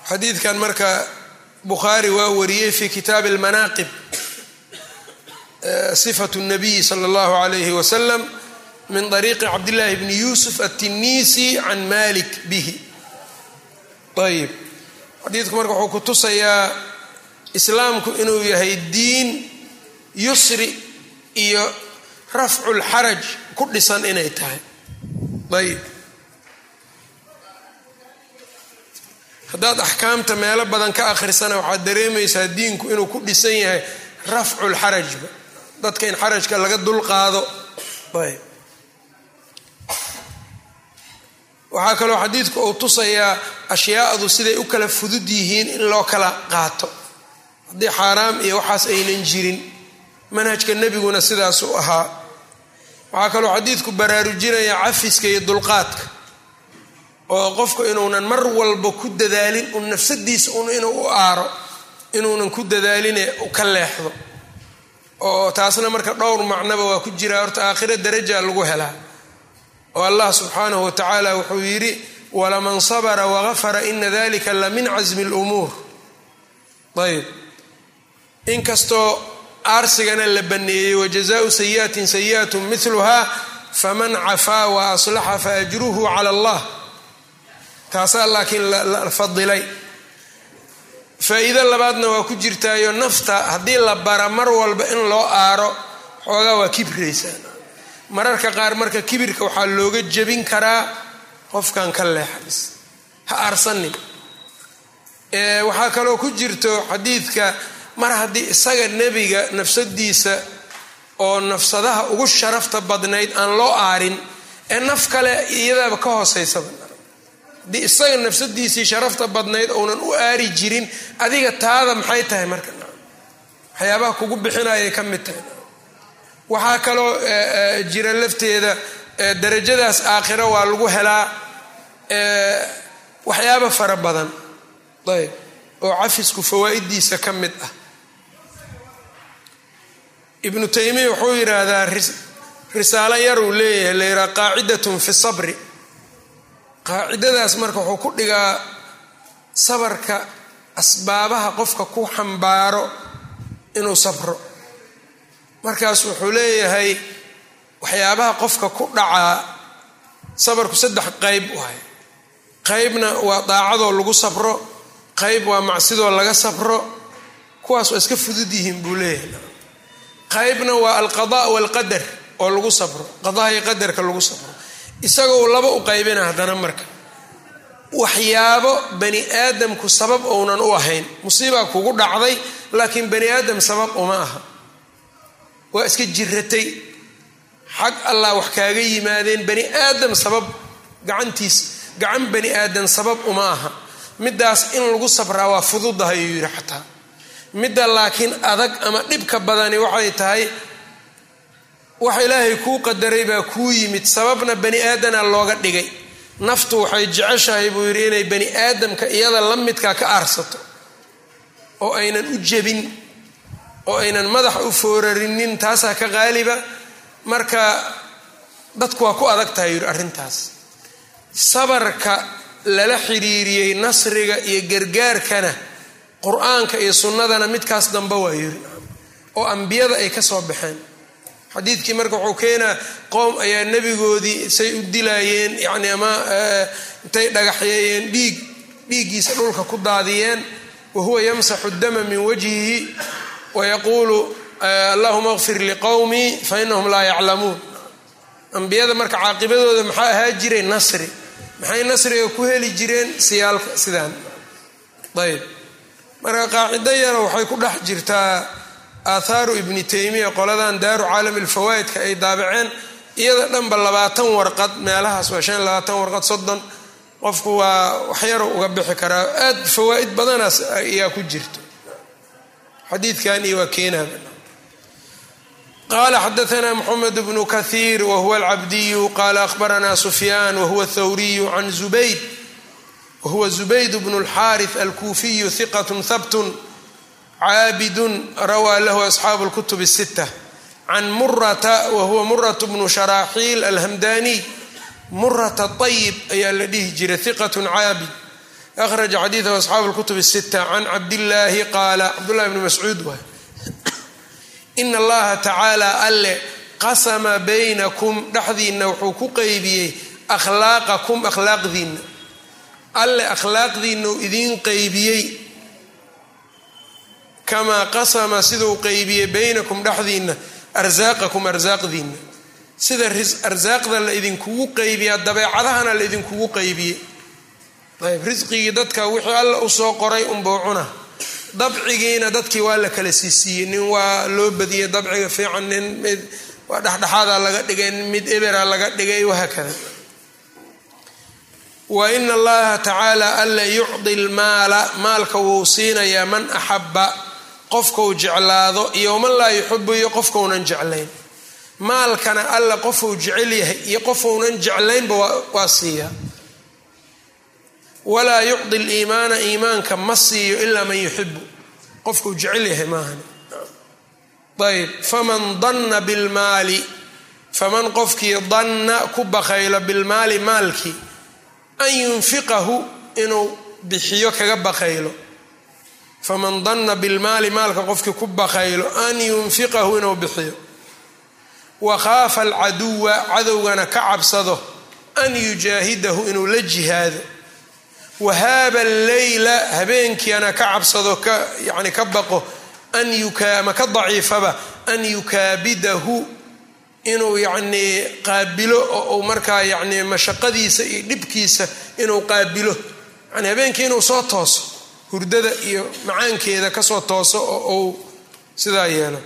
xadiidkan marka bukhaari waa wariyey fi kitaabi almanaaqib sifatu nabiyi sala allahu alayhi wasalam min ariiqi cabdillahi bni yuusuf attinisi can malik bihi ayib xadiidku marka wuxuu ku tusayaa islaamku inuu yahay diin yusri iyo rafculxaraj ku dhisan inay tahay. Ayib haddaad axkaamta meelo badan ka akhrisana waxaad dareemaysaa diinku inuu ku dhisan yahay rafculxarajba dadka in xarajka laga dulqaado ayb waxaa kaloo xadiidku uu tusayaa ashyaadu siday u kala fudud yihiin in loo kala qaato. Haddii xaaraam iyo waxaas aynan jirin manhajka nebiguna sidaasuu ahaa. Waxaa kaloo xadiidku baraarujinaya cafiska iyo dulqaadka oo qofku inuunan mar walba ku dadaalin un nafsadiisa un inuu u aaro inuunan ku dadaaline ka leexdo. Oo taasna marka dhowr macnoba waa ku jiraa horta aakhira daraja lagu helaa oo allah subxaanahu wa tacaala wuxuu yidhi walaman sabra wagafara ina dalika la min casmi lumuur ayb inkastoo aarsigana la baneeyey wajazaau sayiatin sayi'atu miluha faman cafaa wa aslaxa faajruhu cala allah. Taasaa laakiin la fadilay. Faa-iido labaadna waa ku jirtaayo nafta haddii la bara mar walba in loo aaro xoogaa waa kibraysaa mararka qaar marka kibirka waxaa looga jebin karaa qofkan ka leexays. Ha aarsanin waxaa kaloo ku jirto xadiidka mar haddii isaga nebiga nafsadiisa oo nafsadaha ugu sharafta badnayd aan loo aarin ee naf kale iyadaaba ka hooseysaba haddii isaga nafsadiisii sharafta badnayd ounan u aari jirin adiga taada maxay tahay marka waxyaabaha kugu bixinayay ka mid tahay waxaa kaloo jira lafteeda darajadaas aakhiro waa lagu helaa waxyaaba fara badan. Ayb. Oo cafisku fawaa'idiisa ka mid ah. Ibnu taymiya wuxuu yidhaahdaa risaalo yaruu leeyahay la yidhaha qaacidatun fi sabri. Qaacidadaas marka wuxuu ku dhigaa sabarka asbaabaha qofka ku xambaaro inuu sabro markaas wuxuu leeyahay waxyaabaha qofka ku dhacaa sabarku saddex qayb waay qaybna waa daacadoo lagu sabro qayb waa macsidoo laga sabro kuwaas waa iska fudud yihiin buu leeyahay. Qaybna waa alqada walqadar oo lagu sabro qadaha iyo qadarka lagu sabro. Isagoo laba u qaybina haddana marka. Waxyaabo bani aadamku sabab ounan u ahayn. Musiibaa kugu dhacday laakiin bani aadam sabab uma aha waa iska jiratay. Xag allah wax kaaga yimaadeen bani aadam sabab gacantiis gacan bani aadam sabab uma aha. Middaas in lagu sabraa waa fududahay uu yidhi xataa. Midda laakiin adag ama dhibka badani waxay tahay wax ilaahay kuu qadaray baa kuu yimid. Sababna bani aadana looga dhigay. Naftu waxay jeceshahay buu yidhi inay bani aadamka iyada la midkaa ka aarsato. Oo aynan u jebin oo aynan madaxa u foorarinin taasaa ka qaaliba. Marka dadku waa ku adag tahay yidhi arrintaas. Sabarka lala xiriiriyey nasriga iyo gargaarkana qur'aanka iyo sunnadana midkaas dambe waa yidhi oo ambiyada ay ka soo baxeen. Xadiidkii marka wuxuu keenaa qoom ayaa nebigoodii say u dilaayeen yacni ama intay dhagaxyeeyeen dhiig dhiiggiisa dhulka ku daadiyeen wa huwa yamsaxu dama min wajhihi wayaquulu allahuma kfir liqowmii fa inahum laa yaclamuun ambiyada marka caaqibadooda maxaa ahaa jiray nasri maxay nasriga ku heli jireen siyaalka sidaan ayb marka qaacido yara waxay ku dhex jirtaa aahaaru ibni taymiya qoladan daaru caalami lfawaa'idka ay daabaceen iyada dhanba labaatan warqad meelahaas waa shan labaatan warqad soddon qofku waa waxyaro uga bixi karaa aad fawaa'id badanaas ayaa ku jirto xadiidkan iyo waa keenaa qala xadaana mxamed bnu kahiir wahuwa alcabdiyu qala ahbarana sufyaan wahuwa thawriyu can zubayd wahuwa zubayd bnu اlxaariث alkuufiyu hiqat habtun caabidun rawaa lahu asxaabu اlkutub الsita can murata wahuwa murat bnu sharaaxiil alhamdaniy murata طayib ayaa la dhihi jiray hiqat caabid akhraja xadiidahu asxaabu lkutub sita can cabdillaahi qaala cabdullahi bni mascuud waay ina allaha tacaala alle qasama baynakum dhexdiinna wuxuu ku qeybiyey akhlaaqakum akhlaaqdiinna alle akhlaaqdiinna uu idiin qeybiyey kamaa qasama siduu qeybiyey baynakum dhexdiinna arsaaqakum arsaaqdiinna sida arsaaqda la idinkugu qeybiyey dabeecadahana la idinkugu qeybiyey ayb risqigii dadka wixii alla u soo qoray unbuu cuna. Dabcigiina dadkii waa la kala siisiiyey nin waa loo badiyey dabciga fiican nin mid waa laga dhigay mid ebera laga dhigay wahaakada wa ina allaha tacaala alla yucdi lmaala maalka wuu siinayaa man axaba qofkau jeclaado iyo man laa yuxibu iyo qofkaunan jeclayn. Maalkana alla qofuu jecel yahay iyo qofounan jeclaynba waa siiyaa walaa yucdi liimaana iimaanka ma siiyo ilaa man yuxibu qofkuu jecel yahay maahan ayb faman danna bilmaali faman qofkii danna ku bakaylo bilmaali maalkii an yunfiqahu inuu bixiyo kaga bakaylo. Faman danna bilmaali maalka qofkii ku bakaylo an yunfiqahu inuu bixiyo. Wa khaafa alcaduwa cadowgana ka cabsado an yujaahidahu inuu la jihaado wahaaba alleyla habeenkiana ka cabsado ka yani ka baqo ama ka daciifaba an yukaabidahu inuu yacnii qaabilo oo uu markaa yacni mashaqadiisa iyo dhibkiisa inuu qaabilo yani habeenkii inuu soo tooso hurdada iyo macaankeeda ka soo tooso oo uu sidaa yeelo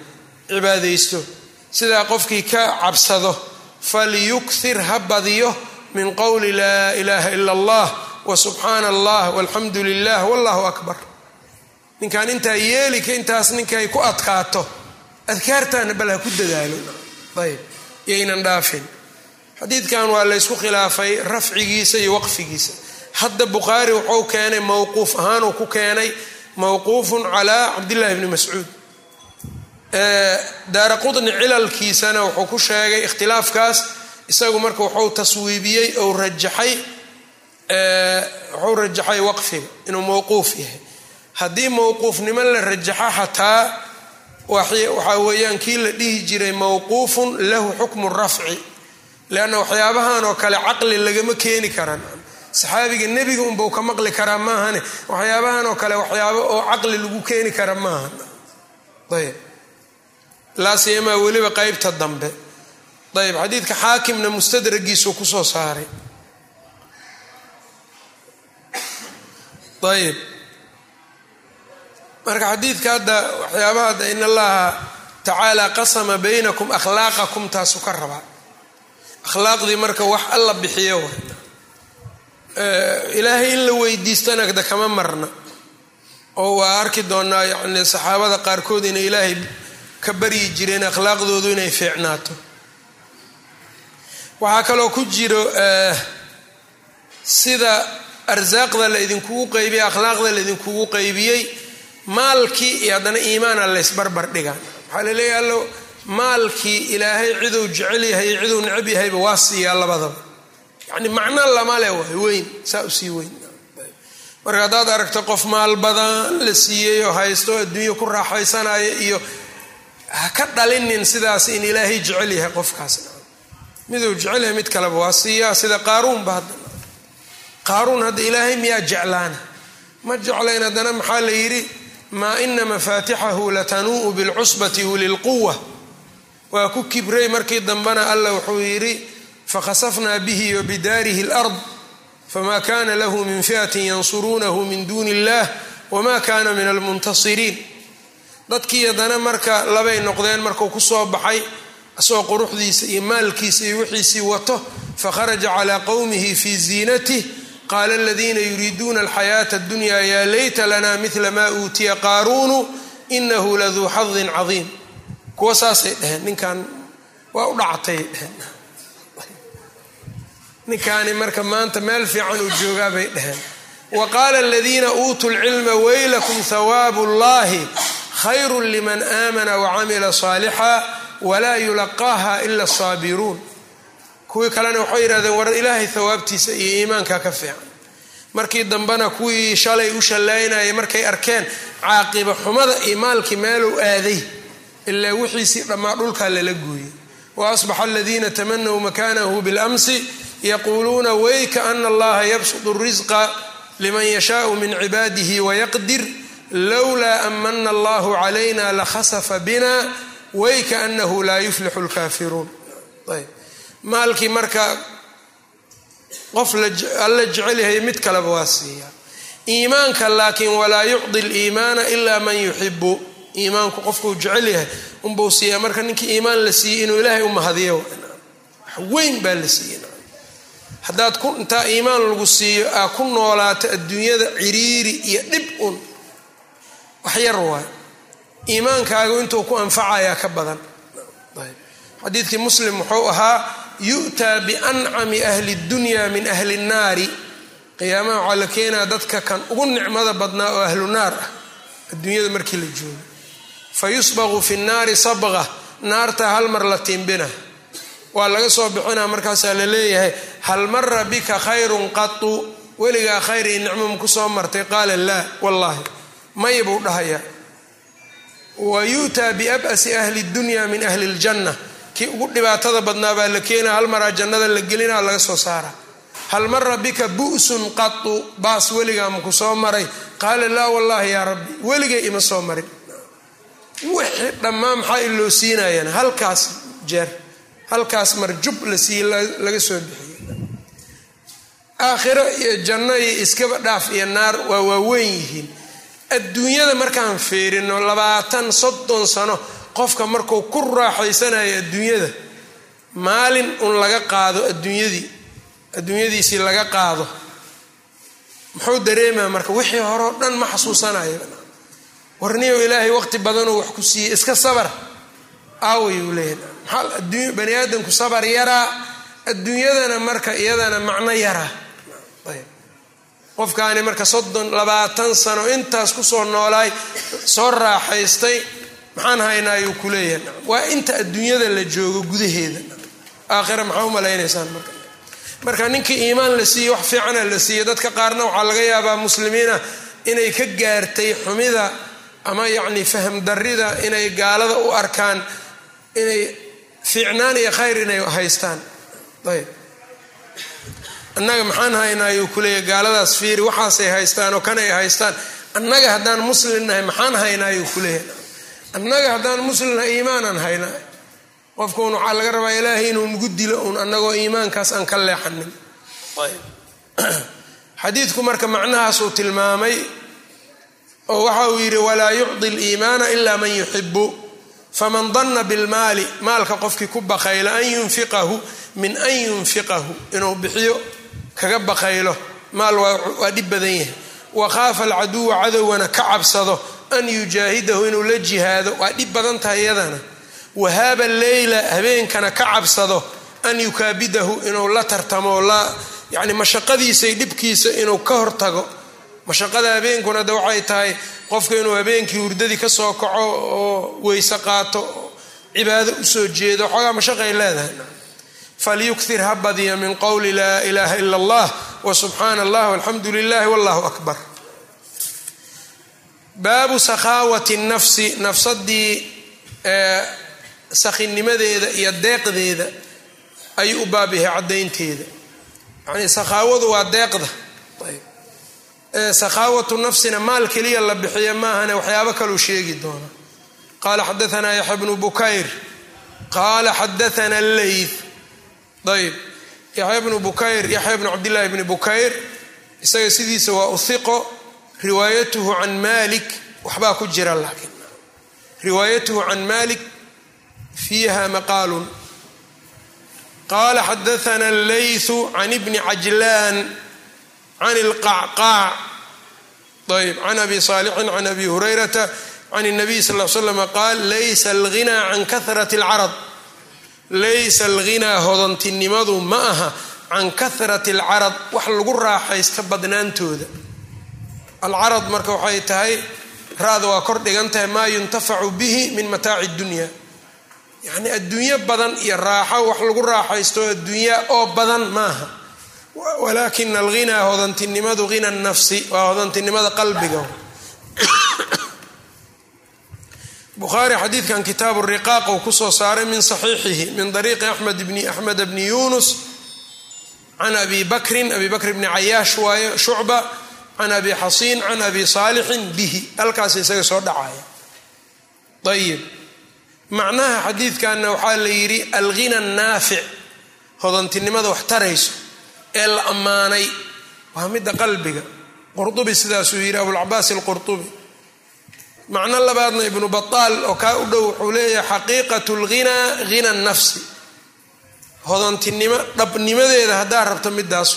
cibaadaysto sidaa qofkii ka cabsado falyukthir ha badiyo min qowli laa ilaaha ila allah wsubxaana allah walxamdu lilah wallahu akbar. Ninkaan intaa yeelika intaas ninkay ku adkaato. Adkaartaana bal ha ku dadaalo ayb yaynan dhaafin. Xadiidkan waa laysku khilaafay rafcigiisa iyo waqfigiisa. Hadda bukhaari wuxuu keenay mowquuf ahaanuu ku keenay mowquufun calaa cabdillahi bni mascuud. Daara qudni cilalkiisana wuxuu ku sheegay ikhtilaafkaas. Isagu marka wuxuu taswiibiyey ou rajaxay wuxuu rajaxay waqfiga inuu mowquuf yahay. Haddii mowquufnimo la rajaxo xataa waxaa weeyaan kii la dhihi jiray mowquufun lahu xukmu rafci leanna waxyaabahan oo kale caqli lagama keeni karan saxaabiga nebiga unbau ka maqli karaa maahane waxyaabahan oo kale waxyaabo oo caqli lagu keeni kara maaha ayb. Laasiyamaa weliba qeybta dambe. Ayb xadiidka xaakimna mustadragiisuu ku soo saaray ayb marka xadiidka hadda waxyaabaha hadda in allaha tacaala qasama baynakum akhlaaqakum taasuu ka rabaa akhlaaqdii marka wax alla bixiyo ilaahay in la weydiistana da kama marna. Oo waa arki doonaa yani saxaabada qaarkood inay ilaahay ka baryi jireen akhlaaqdoodu inay fiicnaato. Waxaa kaloo ku jiro sida arsaaqda la idinkugu qaybiyey akhlaaqda la idinkugu qaybiyey maalkii iyo haddana iimaana laysbarbar dhigaan waxaa laleeyahy allo maalkii ilaahay ciduu jecel yahay iyo ciduu necab yahayba waa siiyaa labadaba. Yacni macno lama le waay weyn saa u sii weyn. Marka haddaad aragto qof maal badan la siiyey oo haysto adduunyo ku raaxaysanaya iyo ha ka dhalinin sidaas in ilaahay jecel yahay qofkaas. Miduu jecel yahay mid kaleba waa siiyaa sida qaaruunba hadda qaaruun hadda ilaahay miyaa jeclaana ma jeclayn haddana maxaa la yidhi? Maa ina mafaatixahu latanuu'u bilcusbati ulilquwa waa ku kibray markii dambena alla wuxuu yidhi fakhasafnaa bihi wa bidaarihi alard fama kana lahu min fi'atin yansuruunahu min duuni illah wama kana min almuntasiriin dadkii haddana marka labay noqdeen markuu ku soo baxay asagoo quruxdiisa iyo maalkiisa iyo wixiisii wato fakharaja calaa qowmihi fii ziinatih qaala aladiina yuriiduuna alxayaata addunya yaa layta lana midla maa uutiya qaaruunu inahu laduu xadin cadiim kuwa saasay dheheen ninkan waa u dhactay dheheen ninkaani marka maanta meel fiican uu joogaa bay dheheen wa qaala aladiina uutuu lcilma weylakum hawaabu llahi khayru liman aamana wacamila saalixa walaa yulaqaaha ila asaabiruun kuwii kalena waxay yidhahdeen war ilaahay hawaabtiisa iyo iimaanka ka fiican. Markii dambena kuwii shalay u shallaynayay markay arkeen caaqiba xumada iyo maalkii meeluu aaday ilaa wixiisii dhammaa dhulkaa lala gooyey. Wa asbaxa aladiina tamanaw makanahu biاlamsi yaquuluuna weyka ana allaha yabsudu risqa liman yashaau min cibaadihi wayaqdir lowlaa amana allahu calayna lakhasafa bina weyka anahu laa yuflixu lkaafiruun. Ayb maalkii marka qof alla jecel yahay mid kaleba waa siiya. Iimaanka laakiin walaa yucdi liimaana ila man yuxibu iimaanku qofkuu jecel yahay unbuu siiyaa marka ninkii iimaan la siiyey inuu ilaahay u mahadiyo weyn baa la siiyey. Haddaad ku intaa iimaan lagu siiyo aa ku noolaato adduunyada ciriiri iyo dhib un wax yar waay. Iimaankaagu intuu ku anfacayaa ka badan. Xadiidkii muslim wuxuu ahaa yu'taa biancami ahli dunya min ahli nnaari. Qiyaamaha waxaa la keenaa dadka kan ugu nicmada badnaa oo ahlu naar ah adduunyada markii la joogo. Fa fi nnaari sabqa naarta hal mar la tiimbina waa laga soo bixinaa markaasaa la leeyahay hal mara bika khayrun qatu weligaa khayr iyo nicmo maku soo martay? Qaala laa wallaahi may buu dhahayaa. Wa yu'taa biab'asi ahli dunya min ahli ljanna kii ugu dhibaatada badnaa baa la keenaa hal maraa jannada la gelinaa laga soo saara hal mara bika bu'sun qatu baas weligaa maku soo maray. Qaala laa wallaahi yaa rabbi weligay ima soo marin. Wixii dhammaan maxaa iloo siinayan halkaas jeer halkaas marjub la siiye laga soo bixiyey. Aakhiro iyo janno iyo iskaba dhaaf iyo naar waa waaweyn yihiin. Adduunyada markaan fiirino labaatan soddon sano qofka markuu ku raaxaysanayo adduunyada maalin un laga qaado adduunyadii adduunyadiisii laga qaado muxuu dareemaa marka wixii hore o dhan ma xasuusanayo. Warniyow ilaahay waqti badanuu wax ku siiyey iska sabar. Aawayuu leeyahay. Bani aadamku sabar yaraa adduunyadana marka iyadana macno yaraa. Qofkaani marka soddon labaatan sano intaas ku soo noolaay soo raaxaystay maxaan haynaa ayuu ku leeyahay? Waa inta adduunyada la joogo gudaheeda. Aakhira maxaa u malaynaysaan marka? Marka ninkii iimaan la siiyey wax fiicana la siiyey dadka qaarna waxaa laga yaabaa muslimiina inay ka gaartay xumida ama yacni faham darida inay gaalada u arkaan inay fiicnaan iyo khayr inay haystaan. Ayb. Annaga maxaan haynaayuu kuleeya gaaladaas fiiri waxaasay haystaan oo kanay haystaan. Annaga haddaan muslim nahay maxaan haynaayuu kuleeya annaga haddaan muslim nahay iimaanaan haynaa qofkuun waxaa laga rabaa ilaahay inuu nagu dilo uun annagoo iimaankaas aan ka leexanin. Xadiidku marka macnahaasuu tilmaamay oo waxa uu yidhi walaa yucdi liimaana ila man yuxibu faman danna bilmaali. Maalka qofkii ku baqaylo an yunfiqahu min an yunfiqahu. Inuu bixiyo kaga baqaylo maal waa dhib badan yahay. Wa khaafa alcaduwa cadowgana ka cabsado an yujaahidahu inuu la jihaado waa dhib badan tahay iyadana. Wahaaba leyla habeenkana ka cabsado an yukaabidahu inuu la tartamo yani mashaqadiisay dhibkiisa inuu ka hortago. Mashaqada habeenkuna de waxay tahay qofka inuu habeenkii hurdadii ka soo kaco oo weyse qaato cibaado u soo jeedo xoogaa mashaqay leedahay. Falyuktir ha badiya min qowli laa ilaaha ila allah wa subxaana allah walxamdu lilah wallahu akbar baabu sakhaawati nafsi nafsadii sakhinimadeeda iyo deeqdeeda ayuu u baab yahay caddaynteeda. Yani sakhaawadu waa deeqda. Sakhaawatu nafsina maal keliya la bixiya maahane waxyaabo kaluu sheegi doona. Qaala xadaanaa yaxya bnu bukayr. Qaala xadaana leyth ayb. Yaxya bnu bukayr yaxya bnu cabdillahi bni bukayr isaga sidiisa waa uhiqo riwaayatuhu can malik waxbaa ku jira laakiin. Riwaayatuhu can malik fiiha maqaalun. Qaala xadaana leythu can ibni cajlaan can ilqacqaac. Ayb can abi saalixin can abi hurayrata can اnabiy sal l slam qaal laysa alghinaa can kahrati اlcarad laysa alghinaa hodantinimadu ma aha can kahrati alcarad wax lagu raaxaysta badnaantooda alcarad marka waxay tahay ra-da waa kor dhigan tahay maa yuntafacu bihi min mataaci اdunya yacni adduunyo badan iyo raaxo wax lagu raaxaysto adduunya oo badan maaha. Walaakina alghinaa hodantinimadu hina nafsi waa hodantinimada qalbiga. Bukhaari xadiidkan kitaabu riqaaq uu ku soo saaray min saxiixihi min dariiqi axmed bni axmed bni yunus can abi bakrin abi bakr bni cayaash waaye shucba can abi xasiin can abi saalixin bihi. Halkaas isaga soo dhacaya. Ayib macnaha xadiidkanna waxaa la yidhi alghina naafic hodantinimada wax tarayso ee la ammaanay waa midda qalbiga. Qurdubi sidaasuu yidhi abulcabaas alqurdubi macno labaadna ibnu bataal oo kaa u dhow wuxuu leeyahay xaqiiqatu lghinaa hina nafsi hodantinimo dhabnimadeeda haddaa rabto midaas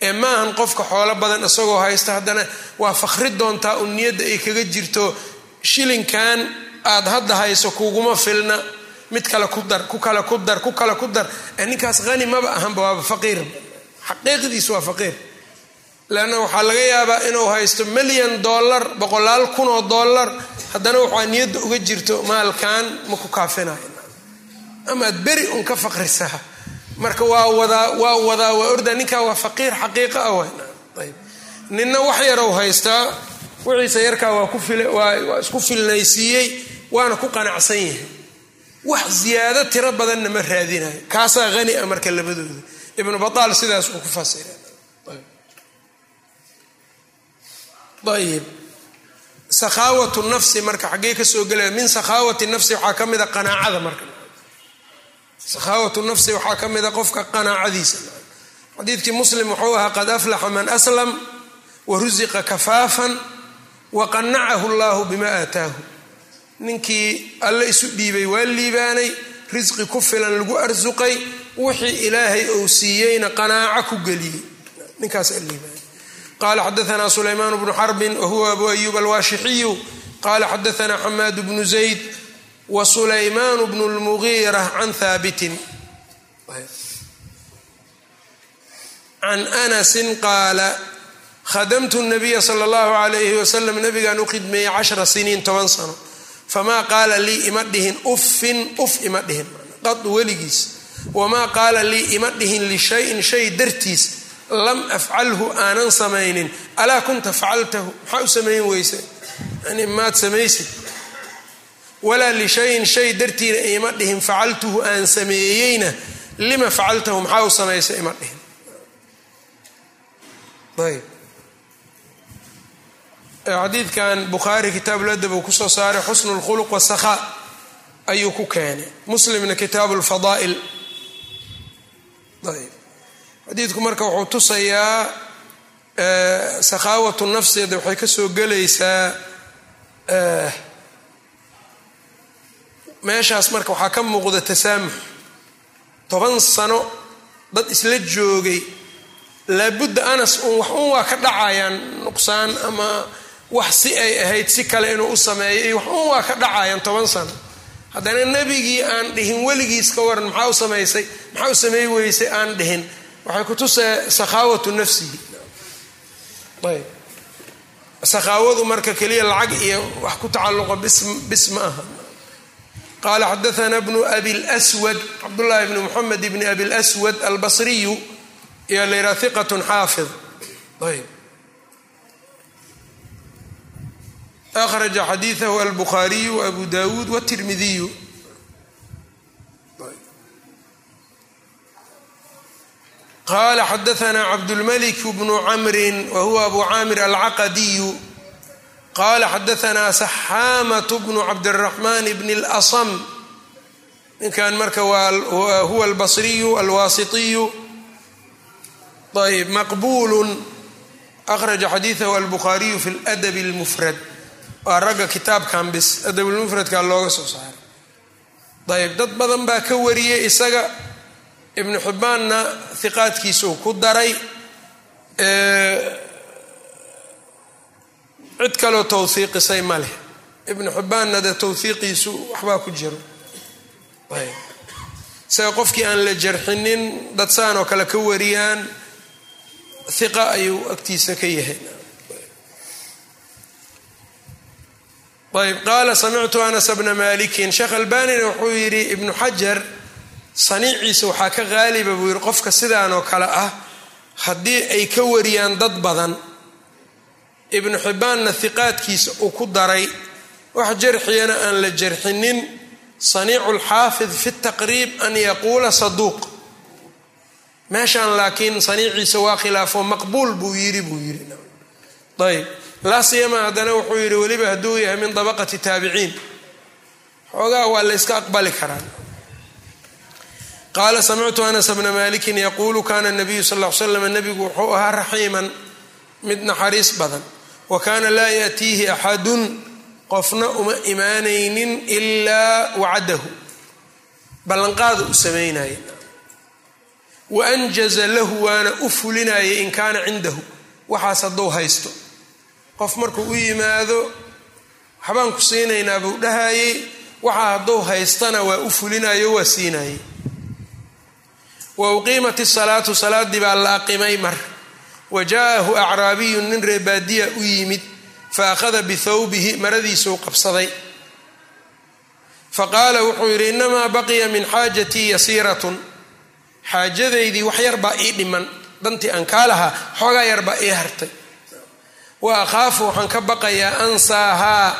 ee maahan qofka xoolo badan isagoo haysta haddana waa fakri doontaa u niyadda ay kaga jirto shilinkan aad hadda hayso kuguma filna. Mid kale ku dar ku kale ku dar ku kale ku dar. Ninkaas hani maba ahanba waaba faqiir. Xaqiiqdiis waa faqiir. Leanna waxaa laga yaabaa inuu haysto milyan dollar boqolaal kun oo dollar. Haddana waxaa niyadda uga jirto maalkan ma ku kaafinayo. Amaad beri un ka faqrisaa marka waa wadaa waa wadaa waa orda ninkaa waa faqiir xaqiiqa ah wayb ninna wax yarow haystaa wixiisa yarkaa waa ku waa isku filnaysiiyey waana ku qanacsan yahay. Wax ziyaado tiro badanna ma raadinayo kaasaa hani a marka labadooda. Ibnu bataal sidaas uu ku fasira ayib sakhaawatu nafsi marka xaggee ka soo gelaya min sakhaawati nafsi waxaa ka mida qanaacada marka sakhaawatu nafsi waxaa ka mida qofka qanaacadiisa. Xadiidkii muslim wuxuu ahaa qad aflaxa man aslam wa rusiqa kafaafan wa qanacahu allahu bima aataahu. Ninkii alle isu dhiibay waa liibaanay risqi ku filan lagu arsuqay wixii ilaahay ou siiyeyna qanaaco ku geliyey. Ninkaas liibaanay. Qala xadaana sulaymaan bnu xarbin wahuwa abu ayub alwaashixiyu qala xadaana xamaad bnu zayd wa sulaymaan bnu lmugiira can haabitin can anasin qaala khadamtu nabiya sala allahu alayhi wasalam nabigaan u khidmeeyey cashra siniin toban sano. Famaa qaala lii ima dhihin uffin uf ima dhihin qad weligiis wamaa qaala lii ima dhihin lishayin shay dartiis lam afcalhu aanan samaynin. Alaa kunta facaltahu maxaa u samayn weyse? Yani maad samaysid walaa lishayin shay dartiina ima dhihin facaltuhu aan sameeyeyna lima facaltahu maxaa u samaysa ima dhihin? Ayb. Xadiidkan bukhaari kitaabu ladab ku soo saaray xusnu lkhuluq wasakhaa ayuu ku keenay. Muslimna kitaabu lfadaa'il ayb. Xadiidku marka wuxuu tusayaa sakhaawatu nafsida waxay ka soo gelaysaa meeshaas marka waxaa ka muuqda tasaamux. Toban sano dad isla joogay. Laabudda anas un wax un waa ka dhacayaan nuqsaan ama wax si ay ahayd si kale inuu u sameeyo iyo wax un waa ka dhacayaan toban sano. Haddana nebigii aan dhihin weligiis ka waran maxaa u samaysay? Maxaa u sameey weysay? Aan dhihin. Waxay ku tusee sakhaawatu nafsihi ayb. Sakhaawadu marka keliya lacag iyo wax ku tacalluqa bis ma aha qaala xadaana bnu abi lswad cabdullaahi bni muxamed bni abi lswad albasriyu iyo layraa hiqatun xaafid ayb akhraja xadiidahu albukhaariyu abu dawuud wtirmidiyu qala xadaana cabdulmalik bnu camrin wa huwa abu caamir alcaqadiyu qala xadaana saxaamat bnu cabdiraxmaan bn اlasm ninkan marka huwa albasriyu alwaasitiyu ayb maqbulu akhraja xadiidahu albukhaariyu fi ladab اlmufrad waa ragga kitaabkan bis adabulmufradka looga soo saaray ayb dad badan baa ka wariyey isaga ibnu xibbaanna hiqaadkiisa uu ku daray cid kaloo towhiiqisay ma leh. Ibnu xibbaanna dee towhiiqiisu waxbaa ku jiro. Isaga qofkii aan la jarxinin dad saan oo kale ka wariyaan hiqa ayuu agtiisa ka yahay. Ayb. Qaala samictu anas bna malikin sheekh albanina wuxuu yidhi ibnu xajar saniiciisa waxaa ka qaaliba buu yidhi qofka sidaan oo kale ah haddii ay ka wariyaan dad badan ibnu xibbaanna hiqaadkiisa uu ku daray wax jarxiyana aan la jarxinin saniicu lxaafid fi taqriib an yaquula saduuq. Meeshaan laakiin saniiciisa waa khilaafo maqbuul buu yidhi buu yidhi. Ayb laa siyama haddana wuxuu yidhi weliba hadduu yahay min dabaqati taabiciin xoogaa waa la aqbali karaa qaala samictu anas bna malikin yaquulu kana nabiyu sal l slam nabigu wuxuu ahaa raxiiman mid naxariis badan wa kaana laa yaatiihi axadun qofna uma imaanaynin ilaa wacadahu. Ballanqaada u samaynaya wa anjaza lahu waana u fulinayay in kaana cindahu. Waxaas hadduu haysto. Qof markuu u yimaado waxbaan ku siinaynaa buu dhahayey waxa hadduu haystana waa u fulinayo waa siinayay wa uqiimat isalaatu salaadii baa la aqimay mar wa jaa'ahu acraabiyun nin reebaadiya u yimid fa akhada bithawbihi maradiisuu qabsaday. Fa qaala wuxuu yidhi innamaa baqiya min xaajatii yasiiratun. Xaajadaydii wax yar baa ii dhiman. Dantii aan kaa lahaa xoogaa yar baa ii hartay. Wa akhaafu waxaan ka baqayaa ansaahaa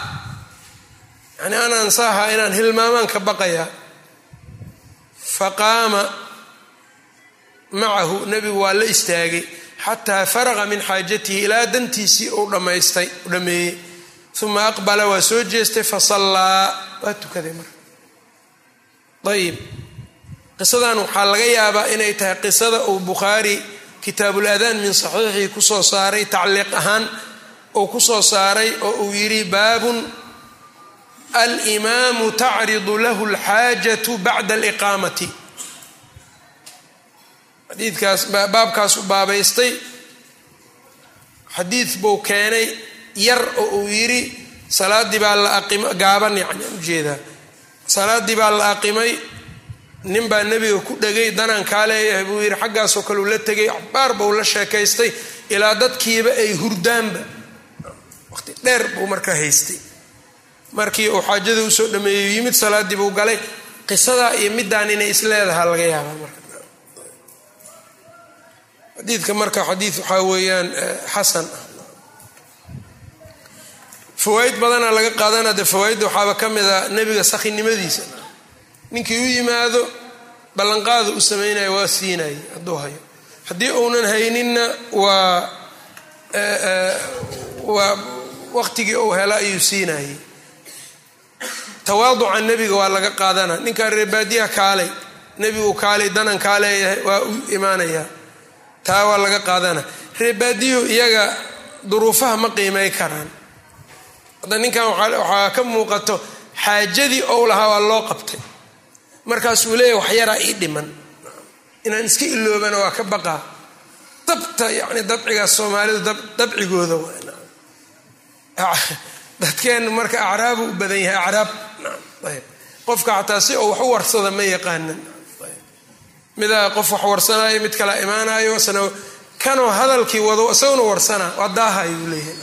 yani an ansaahaa inaan hilmaamaan ka baqayaa. Fa qaama macahu nebigu waa la istaagay xataa faraqa min xaajatihi ilaa dantiisii uu dhammaystay u dhammeeyey uma aqbala waa soo jeestay fasallaa waa tukaday marka ayib qisadan waxaa laga yaabaa inay tahay qisada uu bukhaari kitaabul adaan min saxiixii ku soo saaray tacliiq ahaan uu ku soo saaray oo uu yidhi baabun alimaamu tacridu lahu alxaajatu bacda aliqaamati xadiidkaas baabkaas u baabaystay. Xadiid buu keenay yar oo uu yidhi salaaddii baa la aqima gaaban aan u jeedaa salaaddii baa la aqimay nin baa nebiga ku dhegay danaan kaa leeyahay buu yidhi xaggaasoo kale uu la tegay axbaar buu la sheekaystay ilaa dadkiiba ay hurdaanba. Waqti dheer buu markaa haystay. Markii uu xaajada u soo dhameeyey yimid salaaddii buu galay. Qisadaa iyo middaan inay isleedahaa laga yaabaa marka xadiidka marka xadiid waxaa weeyaan xasan. Ah fawaaid badana laga qaadana dee fawaaidda waxaaba ka mid a nebiga sakhinimadiisa. Ninkii u yimaado ballanqaada u samaynaya waa siinaya hadduu hayo. Haddii uunan hayninna waa waa waqtigii uu hela ayuu siinayay. Tawaaduca nebiga waa laga qaadana ninkaa reebaadiyaha kaalay nebigu kaalay danan kaa leeyahay waa u imaanayaa taa waa laga qaadana. Reebaadiyuhu iyaga duruufaha ma qiimay karaan. Hadda ninkan waxaa ka muuqato xaajadii ou lahaa waa loo qabtay. Markaasuu leeyahy wax yaraa ii dhiman. Inaan iska iloobana waa ka baqaa. Dabta yani dabcigaas soomaalidu dabcigooda dadkeen marka acraabu u badan yahay acraab. Qofka xataa si uu wax u warsada ma yaqaanan midaa qof wax warsanaayo mid kala imaanayo kanoo hadalkii wado isaguna warsanaa waa daahayuu leeyahay.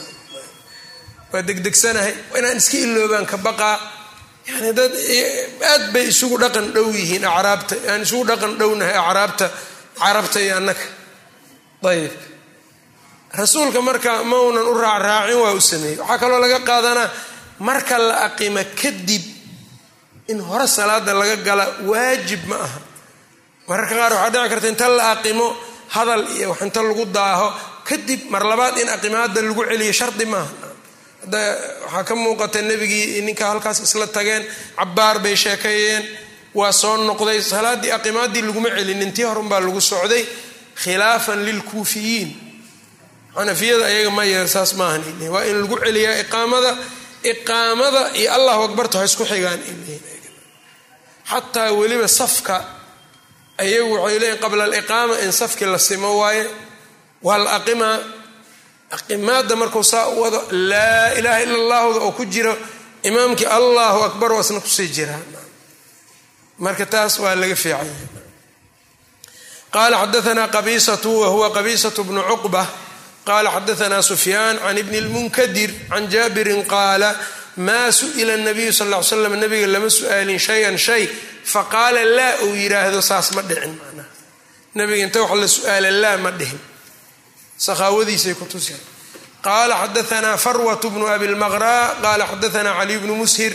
Waa degdegsanahay inaan iska iloobaan ka baqaa yani dad aad bay isugu dhaqan dhow yihiin acraabta. Aan isugu dhaqan dhownahay acraabta carabta iyo annaka ayib rasuulka marka maunan u raacraacin waa u sameeyey. Waxaa kaloo laga qaadanaa marka la aqima kadib in hore salaada laga gala waajib ma aha mararka qaar waxaa dhici karta inta la aqimo hadal iyo wax inta lagu daaho kadib mar labaad in aqimaada lagu celiyo shardi maaha waxaa ka muuqata nebigii ninka halkaas isla tageen cabbaar bay sheekeeyeen waa soo noqday salaaddii aqimaadii laguma celin intii horunbaa lagu socday khilaafan lilkuufiyiin xanafiyada ayaga maya saas maahan waa in lagu celiyaa iqaamada iqaamada iyo allahu akbarta ha isku xigaan xataa weliba safka ayagu waxay leeyiin qabla aliqaama in safkii la simo waaye. Waa la aqimaa aqimaada markuu saa u wado laa ilaaha ila allahuda oo ku jiro imaamkii allahu akbar waasna ku sii jiraa marka taas waa laga fiicanya qala xadaana qabisatu wahuwa qabisatu bnu cuqba. Qala xadaana sufyaan can ibni lmunkadir can jaabirin qaala maa su'ila nabiyu sal ly slam nabiga lama su'aalin shayan shay. Faqaala laa uu yidhaahdo saas ma dhicin manaa nabiga inta wax la su'aala laa ma dhihin sakhaawadiisay ku tusi qala xadaana farwat bnu abi lmaqra qala xadaana caliy bnu mushir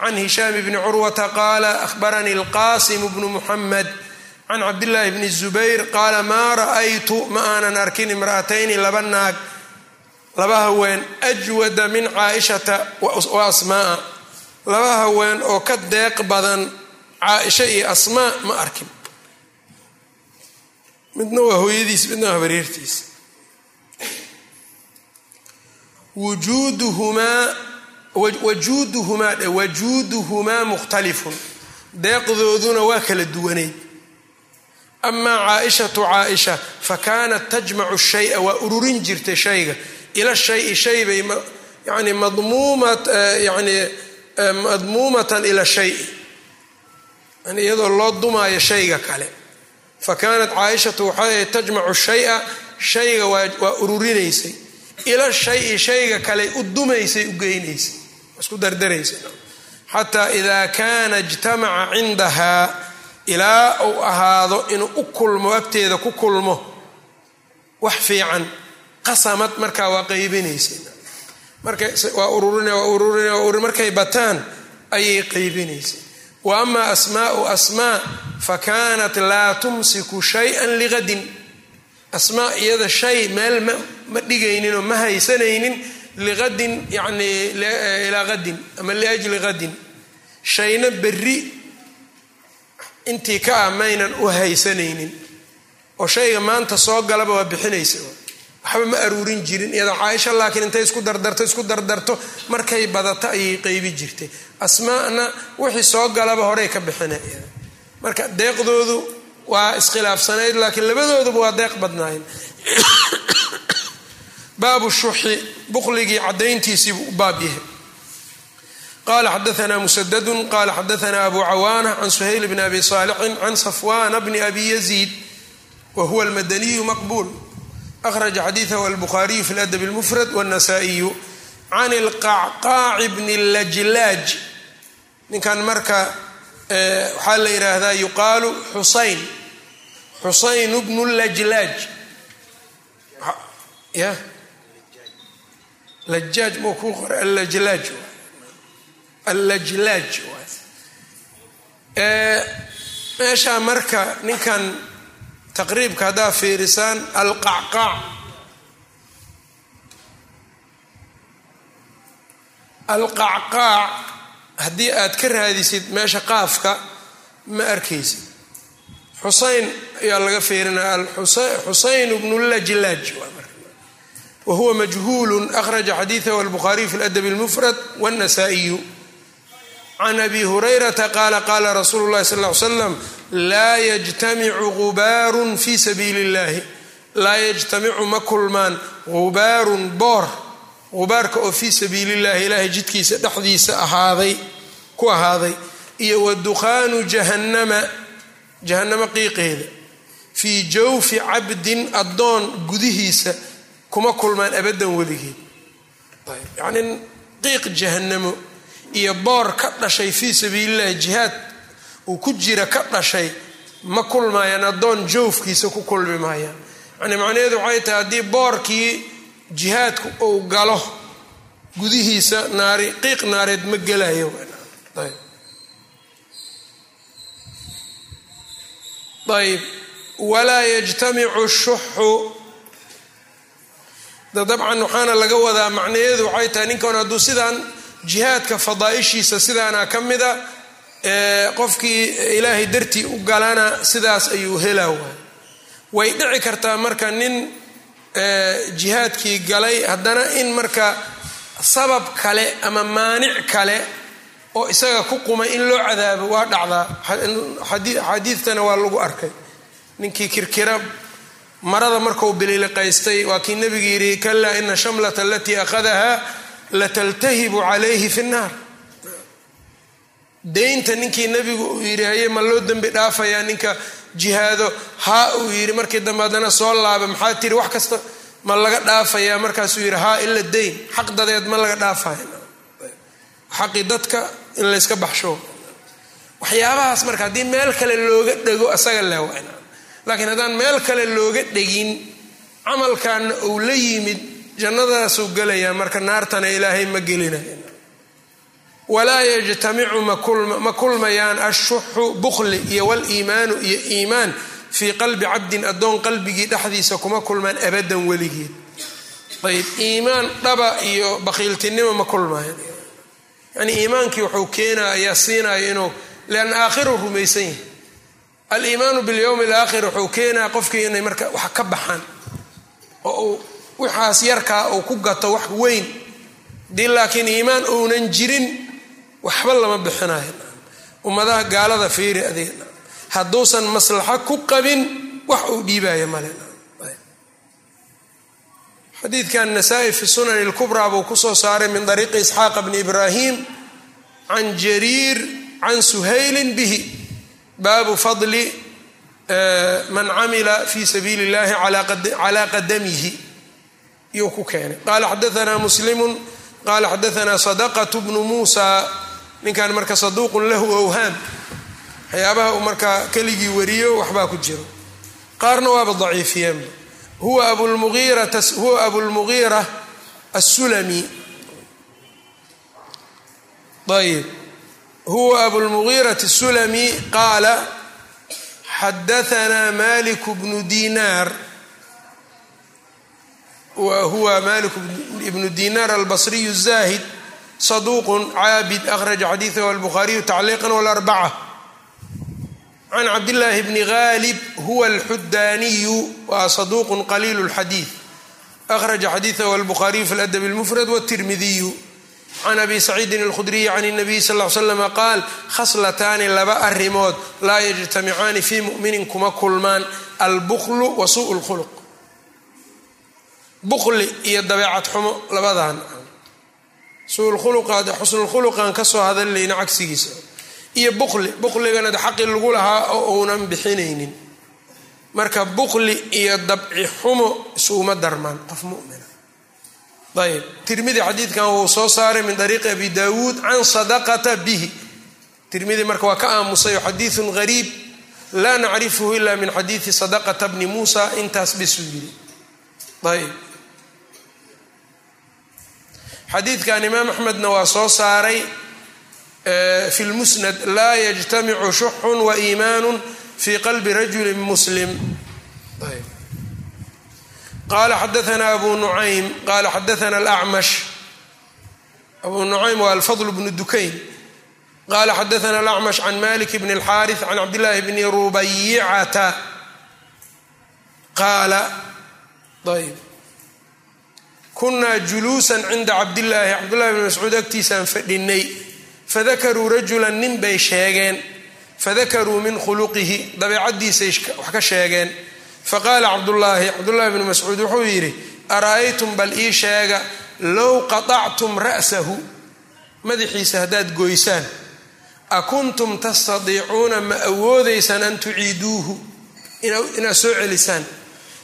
can hishaam bni curwata qaala ahbaranii alqasim bnu muxamed can cabdillaahi bni zubayr. Qaala maa ra'aytu ma aanan arkin imra'atayni laba naag laba haween ajwada min caaishata wa asmaaa laba haween oo ka deeq badan caaisha iyo asmaa ma arkin. Midna waa hooyadiis midna waa habareertiisa wujuuduhumaa wajuuduhumaa dhe wajuuduhumaa mukhtalifun. Deeqdooduna waa kala duwaneyd amaa caaishatu caaisha fa kaanat tajmacu shaya waa ururin jirtay shayga ila shayi shay bay yani madmuumat yani madmuumatan ila shayi yani iyadoo loo dumaayo shayga kale fa kaanat caaishatu waxay tajmacu shaya shayga waa ururinaysay ila shayi shayga kale u dumaysay u geynaysay isku dardaraysay xataa idaa kaana ijtamaca cindahaa ilaa uu ahaado inuu u kulmo agteeda ku kulmo wax fiican qasamad markaa waa qaybinaysay markawaa ururin waa ururin waa ururin markay bataan ayay qaybinaysay wa ama asmaau asmaa fa kaanat laa tumsiku shayan liqadin asmaa iyada shay meel ma dhigayninoo ma haysanaynin liqadin yani ilaa qadin ama liajli qadin shayna berri intii ka ah maynan u haysanaynin. Oo shayga maanta soo galaba waa bixinaysa waxba ma aruurin jirin iyadoo caaisha laakiin intay isku dardarto isku dardarto markay badato ayay qeybi jirtay asmaana wixii soo galaba horey ka bixina marka deeqdoodu waa iskhilaafsanayd laakiin labadooduba waa deeq badnaayeen. Baabu shuxi buqligii cadayntiisiibuu u baab yahay. Qala xadaana musadadu qala xadaana abu cawaana can suhayl bni abi saalixin can safwana bni abi yaziid wa huwa almadaniyu maqbuul akhraja xadiidahu albukhaariyu fi ladab اlmufrad wاnasaa'iyu can ilqacqaaci bni lajlaaj ninkan marka waxaa la yidhaahdaa yuqaalu xusayn xusayn bnu lajlaaj ya lajaaj muu kuu qoray allajlaaj allajlaaj meeshaa marka ninkan taqriibka haddaa fiirisaan alqacqaac alqacqaac haddii aad ka raadisid meesha qaafka ma arkaysid. Xusein ayaa laga fiirinaa xusein bnu lajlaaj wahuwa majhuul akhraja xadiidahu albukhaariy fi ladabi اlmufrad wاnnasaa-iyu can abi hurayrata qaala qaala rasuulu اllahi sal ly slam laa yajtamicu gubaarun fi sabiili اllahi laa yajtamicu ma kulmaan gubaarun boor gubaarka oo fii sabiili llahi ilaahay jidkiisa dhexdiisa ahaaday ku ahaaday iyo wa dukhaanu jahannama jahannamo qiiqeeda fii jawfi cabdin addoon gudihiisa kuma kulmaan abaddan weligeed yacnii qiiq jahannamo iyo boor ka dhashay fii sabiilillahi jihaad uu ku jira ka dhashay ma kulmaayaan addoon jawfkiisa ku kulmi maayaan. Yani macnaheedu waxay tahay haddii boorkii jihaadku uu galo gudihiisa naari qiiq naareed ma gelayo. Ayb. Walaa yajtamicu shuxu. Da dabcan waxaana laga wadaa macnaheedu waxay tahay ninkan hadduu sidaan jihaadka fadaaishiisa sidaana ka mida qofkii ilaahay dartii u galana sidaas ayuu helaa waay. Way dhici kartaa marka nin jihaadkii galay haddana in marka sabab kale ama maanic kale oo isaga ku qumay in loo cadaabo waa dhacdaa. Xadiidtana waa lagu arkay. Ninkii kirkira marada markuu bililiqaystay waa kii nebigu yidhi kalaa ina shamlata alatii akhadaha lataltahibu calayhi fi nnaar deynta ninkii nebigu uu yidhi haye ma loo dembi dhaafayaa ninka jihaado? Haa uu yidhi markii dambe haddana soo laaba. Maxaa tiri wax kasta ma laga dhaafayaa markaasuu yidhi haa ila deyn. Xaq dadeed ma laga dhaafaya. Xaqi dadka in layska baxsho. Waxyaabahaas marka haddii meel kale looga dhego asaga leewa laakiin haddaan meel kale looga dhegin camalkaana uu la yimid jannadaasuu gelayaa marka naartana ilaahay ma gelinaya walaa yajtamicu ma kulmayaan ashuxu bukli iyo waliimaanu iyo iimaan fii qalbi cabdin addoon qalbigii dhexdiisa kuma kulmaan abadan weligeed. Ayb iimaan dhaba iyo bakhiiltinimo ma kulmayan yani iimaankii wuxuu keenaya ayaa siinaya inuu lianna aakhiru rumaysan yahay. Aliimaanu bilyowmi alaakhir wuxuu keenaya qofkii inay marka wax ka baxaan. Oo uu waxaas yarkaa uu ku gato wax weyn. Dii laakiin iimaan uunan jirin waxba lama bixinayo ummadaha gaalada fiiri adeeg hadduusan maslaxo ku qabin wax uu dhiibaya male xadiidkan nasaa-i fi sunani lkubraa buu ku soo saaray min ariiqi isxaaqa bni ibraahim can jariir can suhaylin bihi. Baabu fadli man camila fi sabiili اllahi calaa qadamihi. Iyuu ku keenay. Qaala xadaanaa muslimu qaala xadaanaa sadaqat bnu muusa ninkan marka saduuqun lahu owhaam waxyaabaha uu markaa keligii wariyo waxbaa ku jiro. Qaarna waaba daciifiyeenba huwa abulmuhiirahuwa abulmugiira asulami ayb huwa abulmugiirati asulami qaala xadaanaa malik bnu dinaar wa huwa malik ibnu dinaar albasriyu الzahid saduuq caabid akhraja xadiidahu albukhaariyu tacliiqan wاlarbaca can cabdillaahi bni gaalib huwa alxudaaniyu waa saduuq qaliil اlxadiid akhraja xadiidahu albukhaariyu fi ladab اlmufrad wاtirmidiyu can abi saciidin alkhudriyi can الnabiy sal ll slama qaal khaslataani laba arrimood laa yajtamicaani fii muminin kuma kulmaan albuklu wa suu lkhuluq bukli iyo dabeecad xumo labadan suulkhuluqaad xusnulkhuluqaan ka soo hadallayna cagsigiisa. Iyo bukli bukligana xaqi lagu lahaa oo uunan bixinaynin. Marka bukli iyo dabci xumo isuuma darmaan qof mumina. Ayb tirmidi xadiidkan wuu soo saaray min ariiqi abi daawuud can sadaqata bihi. Tirmidi marka waa ka aamusay oo xadiidun gariib laa nacrifuhu ila min xadiidi sadaqata bni muusa intaas bisuu yiri ayb xadiidkan imaam axmedna waa soo saaray fi lmusnad laa yajtamicu shuxun wa iimaanu fi qalbi rajuli muslim. Qala xadaana abu nucaym qala xadaana alacmash abu nucaym waa alfadl bnu dukayn. Qala xadaana alacmash can malik bn اlxaariث can cabdillaahi bni rubayicata qaala ayb kunaa juluusan cinda cabdillaahi. Cabdullahi bni mascuud agtiisaan fadhinay fadakaruu rajula nin bay sheegeen. Fadakaruu min khuluqihi dabeecaddiisay wax ka sheegeen. Faqaala cabdullaahi cabdullaahi bni mascuud wuxuu yidhi ara'aytum bal ii sheega low qaطactum ra'sahu? Madaxiisa haddaad goysaan akuntum tastadiicuuna ma awoodaysaan an tuciiduuhu? Inaad soo celisaan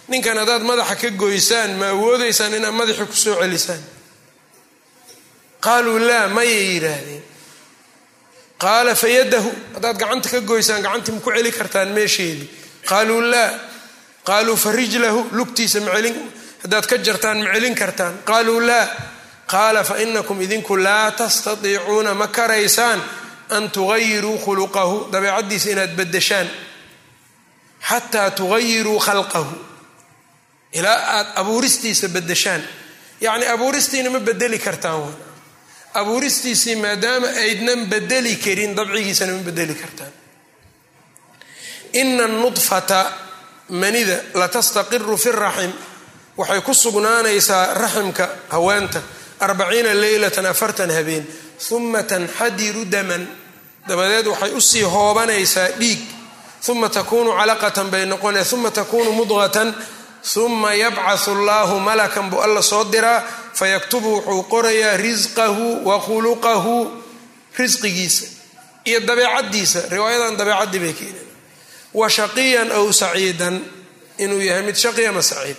ninkan haddaad madaxa ka goysaan ma awoodaysaan inaad madaxii ku soo celisaan? Qaaluu laa mayay yidhaahdeen. Qaala fayadahu haddaad gacanta ka goysaan gacantii ma ku celi kartaan meesheedii. Qaaluu laa qaaluu fa rijlahu lugtiisa macelin haddaad ka jartaan ma celin kartaan. Qaaluu laa qaala fa inakum idinku laa tastadiicuuna ma karaysaan an tugayiruu khuluqahu. Dabeecaddiisa inaad bedeshaan xataa tugayiruu khalqahu ilaa aad abuuristiisa bedeshaan yacni abuuristiina ma bedeli kartaan abuuristiisii maadaama aydnan bedeli karin dabcigiisana ma bedeli kartaan. Ina nudfata manida latastaqiru fi raxim waxay ku sugnaanaysaa raximka haweenta arbaciina leylatan afartan habeen. Uma tanxadiru daman. Dabadeed waxay u sii hoobanaysaa dhiig. Uma takunu calaqatan bay noqonaya uma takunu mudqatan uma yabcathu allahu malakan buu alla soo diraa fayaktubu wuxuu qorayaa risqahu wa khuluqahu risqigiisa iyo dabeecadiisa riwaayadan dabeecadii bay keeneen wa shaqiyan aw saciidan inuu yahay mid shaqi ama saciid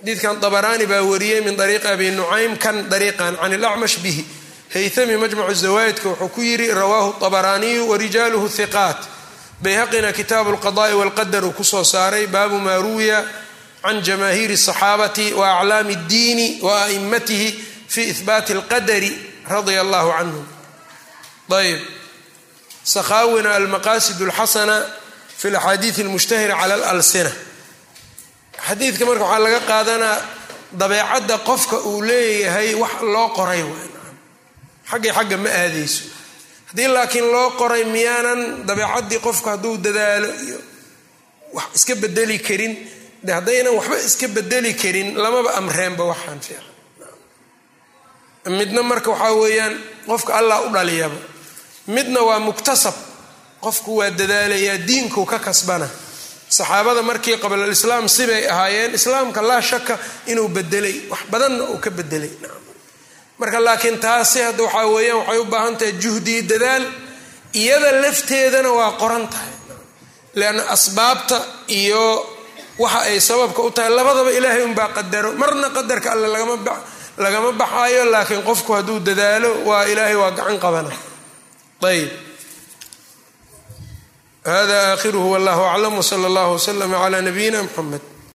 xadiidkan dabaraani baa wariyey min ariiqi abi nucaym kan dariiqan can ilacmash bihi haytami majmacu zawaa'idka wuxuu ku yidhi rawaahu abaraaniyu warijaaluhu hiqaat bayhaqina kitaabu lqada'i walqadar uu ku soo saaray baabu maa ruwiya can jamaahiiri asaxaabati wa aclaami اddiini wa a'immatihi fi ihbaati alqadari radia allahu canhum ayb sakhaawina almaqasid اlxasana fi laxaadiid اlmushtahira cala alalsina xadiidka marka waxaa laga qaadanaa dabeecadda qofka uu leeyahay wax loo qoray xaggay xagga ma aadayso haddii laakiin loo qoray miyaanan dabeecaddii qofku hadduu dadaalo iyo wax iska bedeli karin de haddaynan waxba iska bedeli karin lamaba amreenba waxaan fiican. Midna marka waxaa weeyaan qofka allah u dhaliyaba. Midna waa muktasab qofku waa dadaalayaa diinkuu ka kasbana. Saxaabada markii qablalislaam sibay ahaayeen islaamka laa shaka inuu bedelay wax badanna uu ka bedelay marka laakiin taasi hadda waxaa weeyaan waxay u baahan tahay juhdiyo dadaal iyada lafteedana waa qoran tahay. Leanna asbaabta iyo waxa ay sababka u tahay labadaba ilaahay unbaa qadaro. Marna qadarka alle lagama baxaayo laakiin qofku hadduu dadaalo waa ilaahay waa gacan qabana. Ayb hada aakhiruhu wallahu aclam wsala allahu wslama cla nabiyina mxamed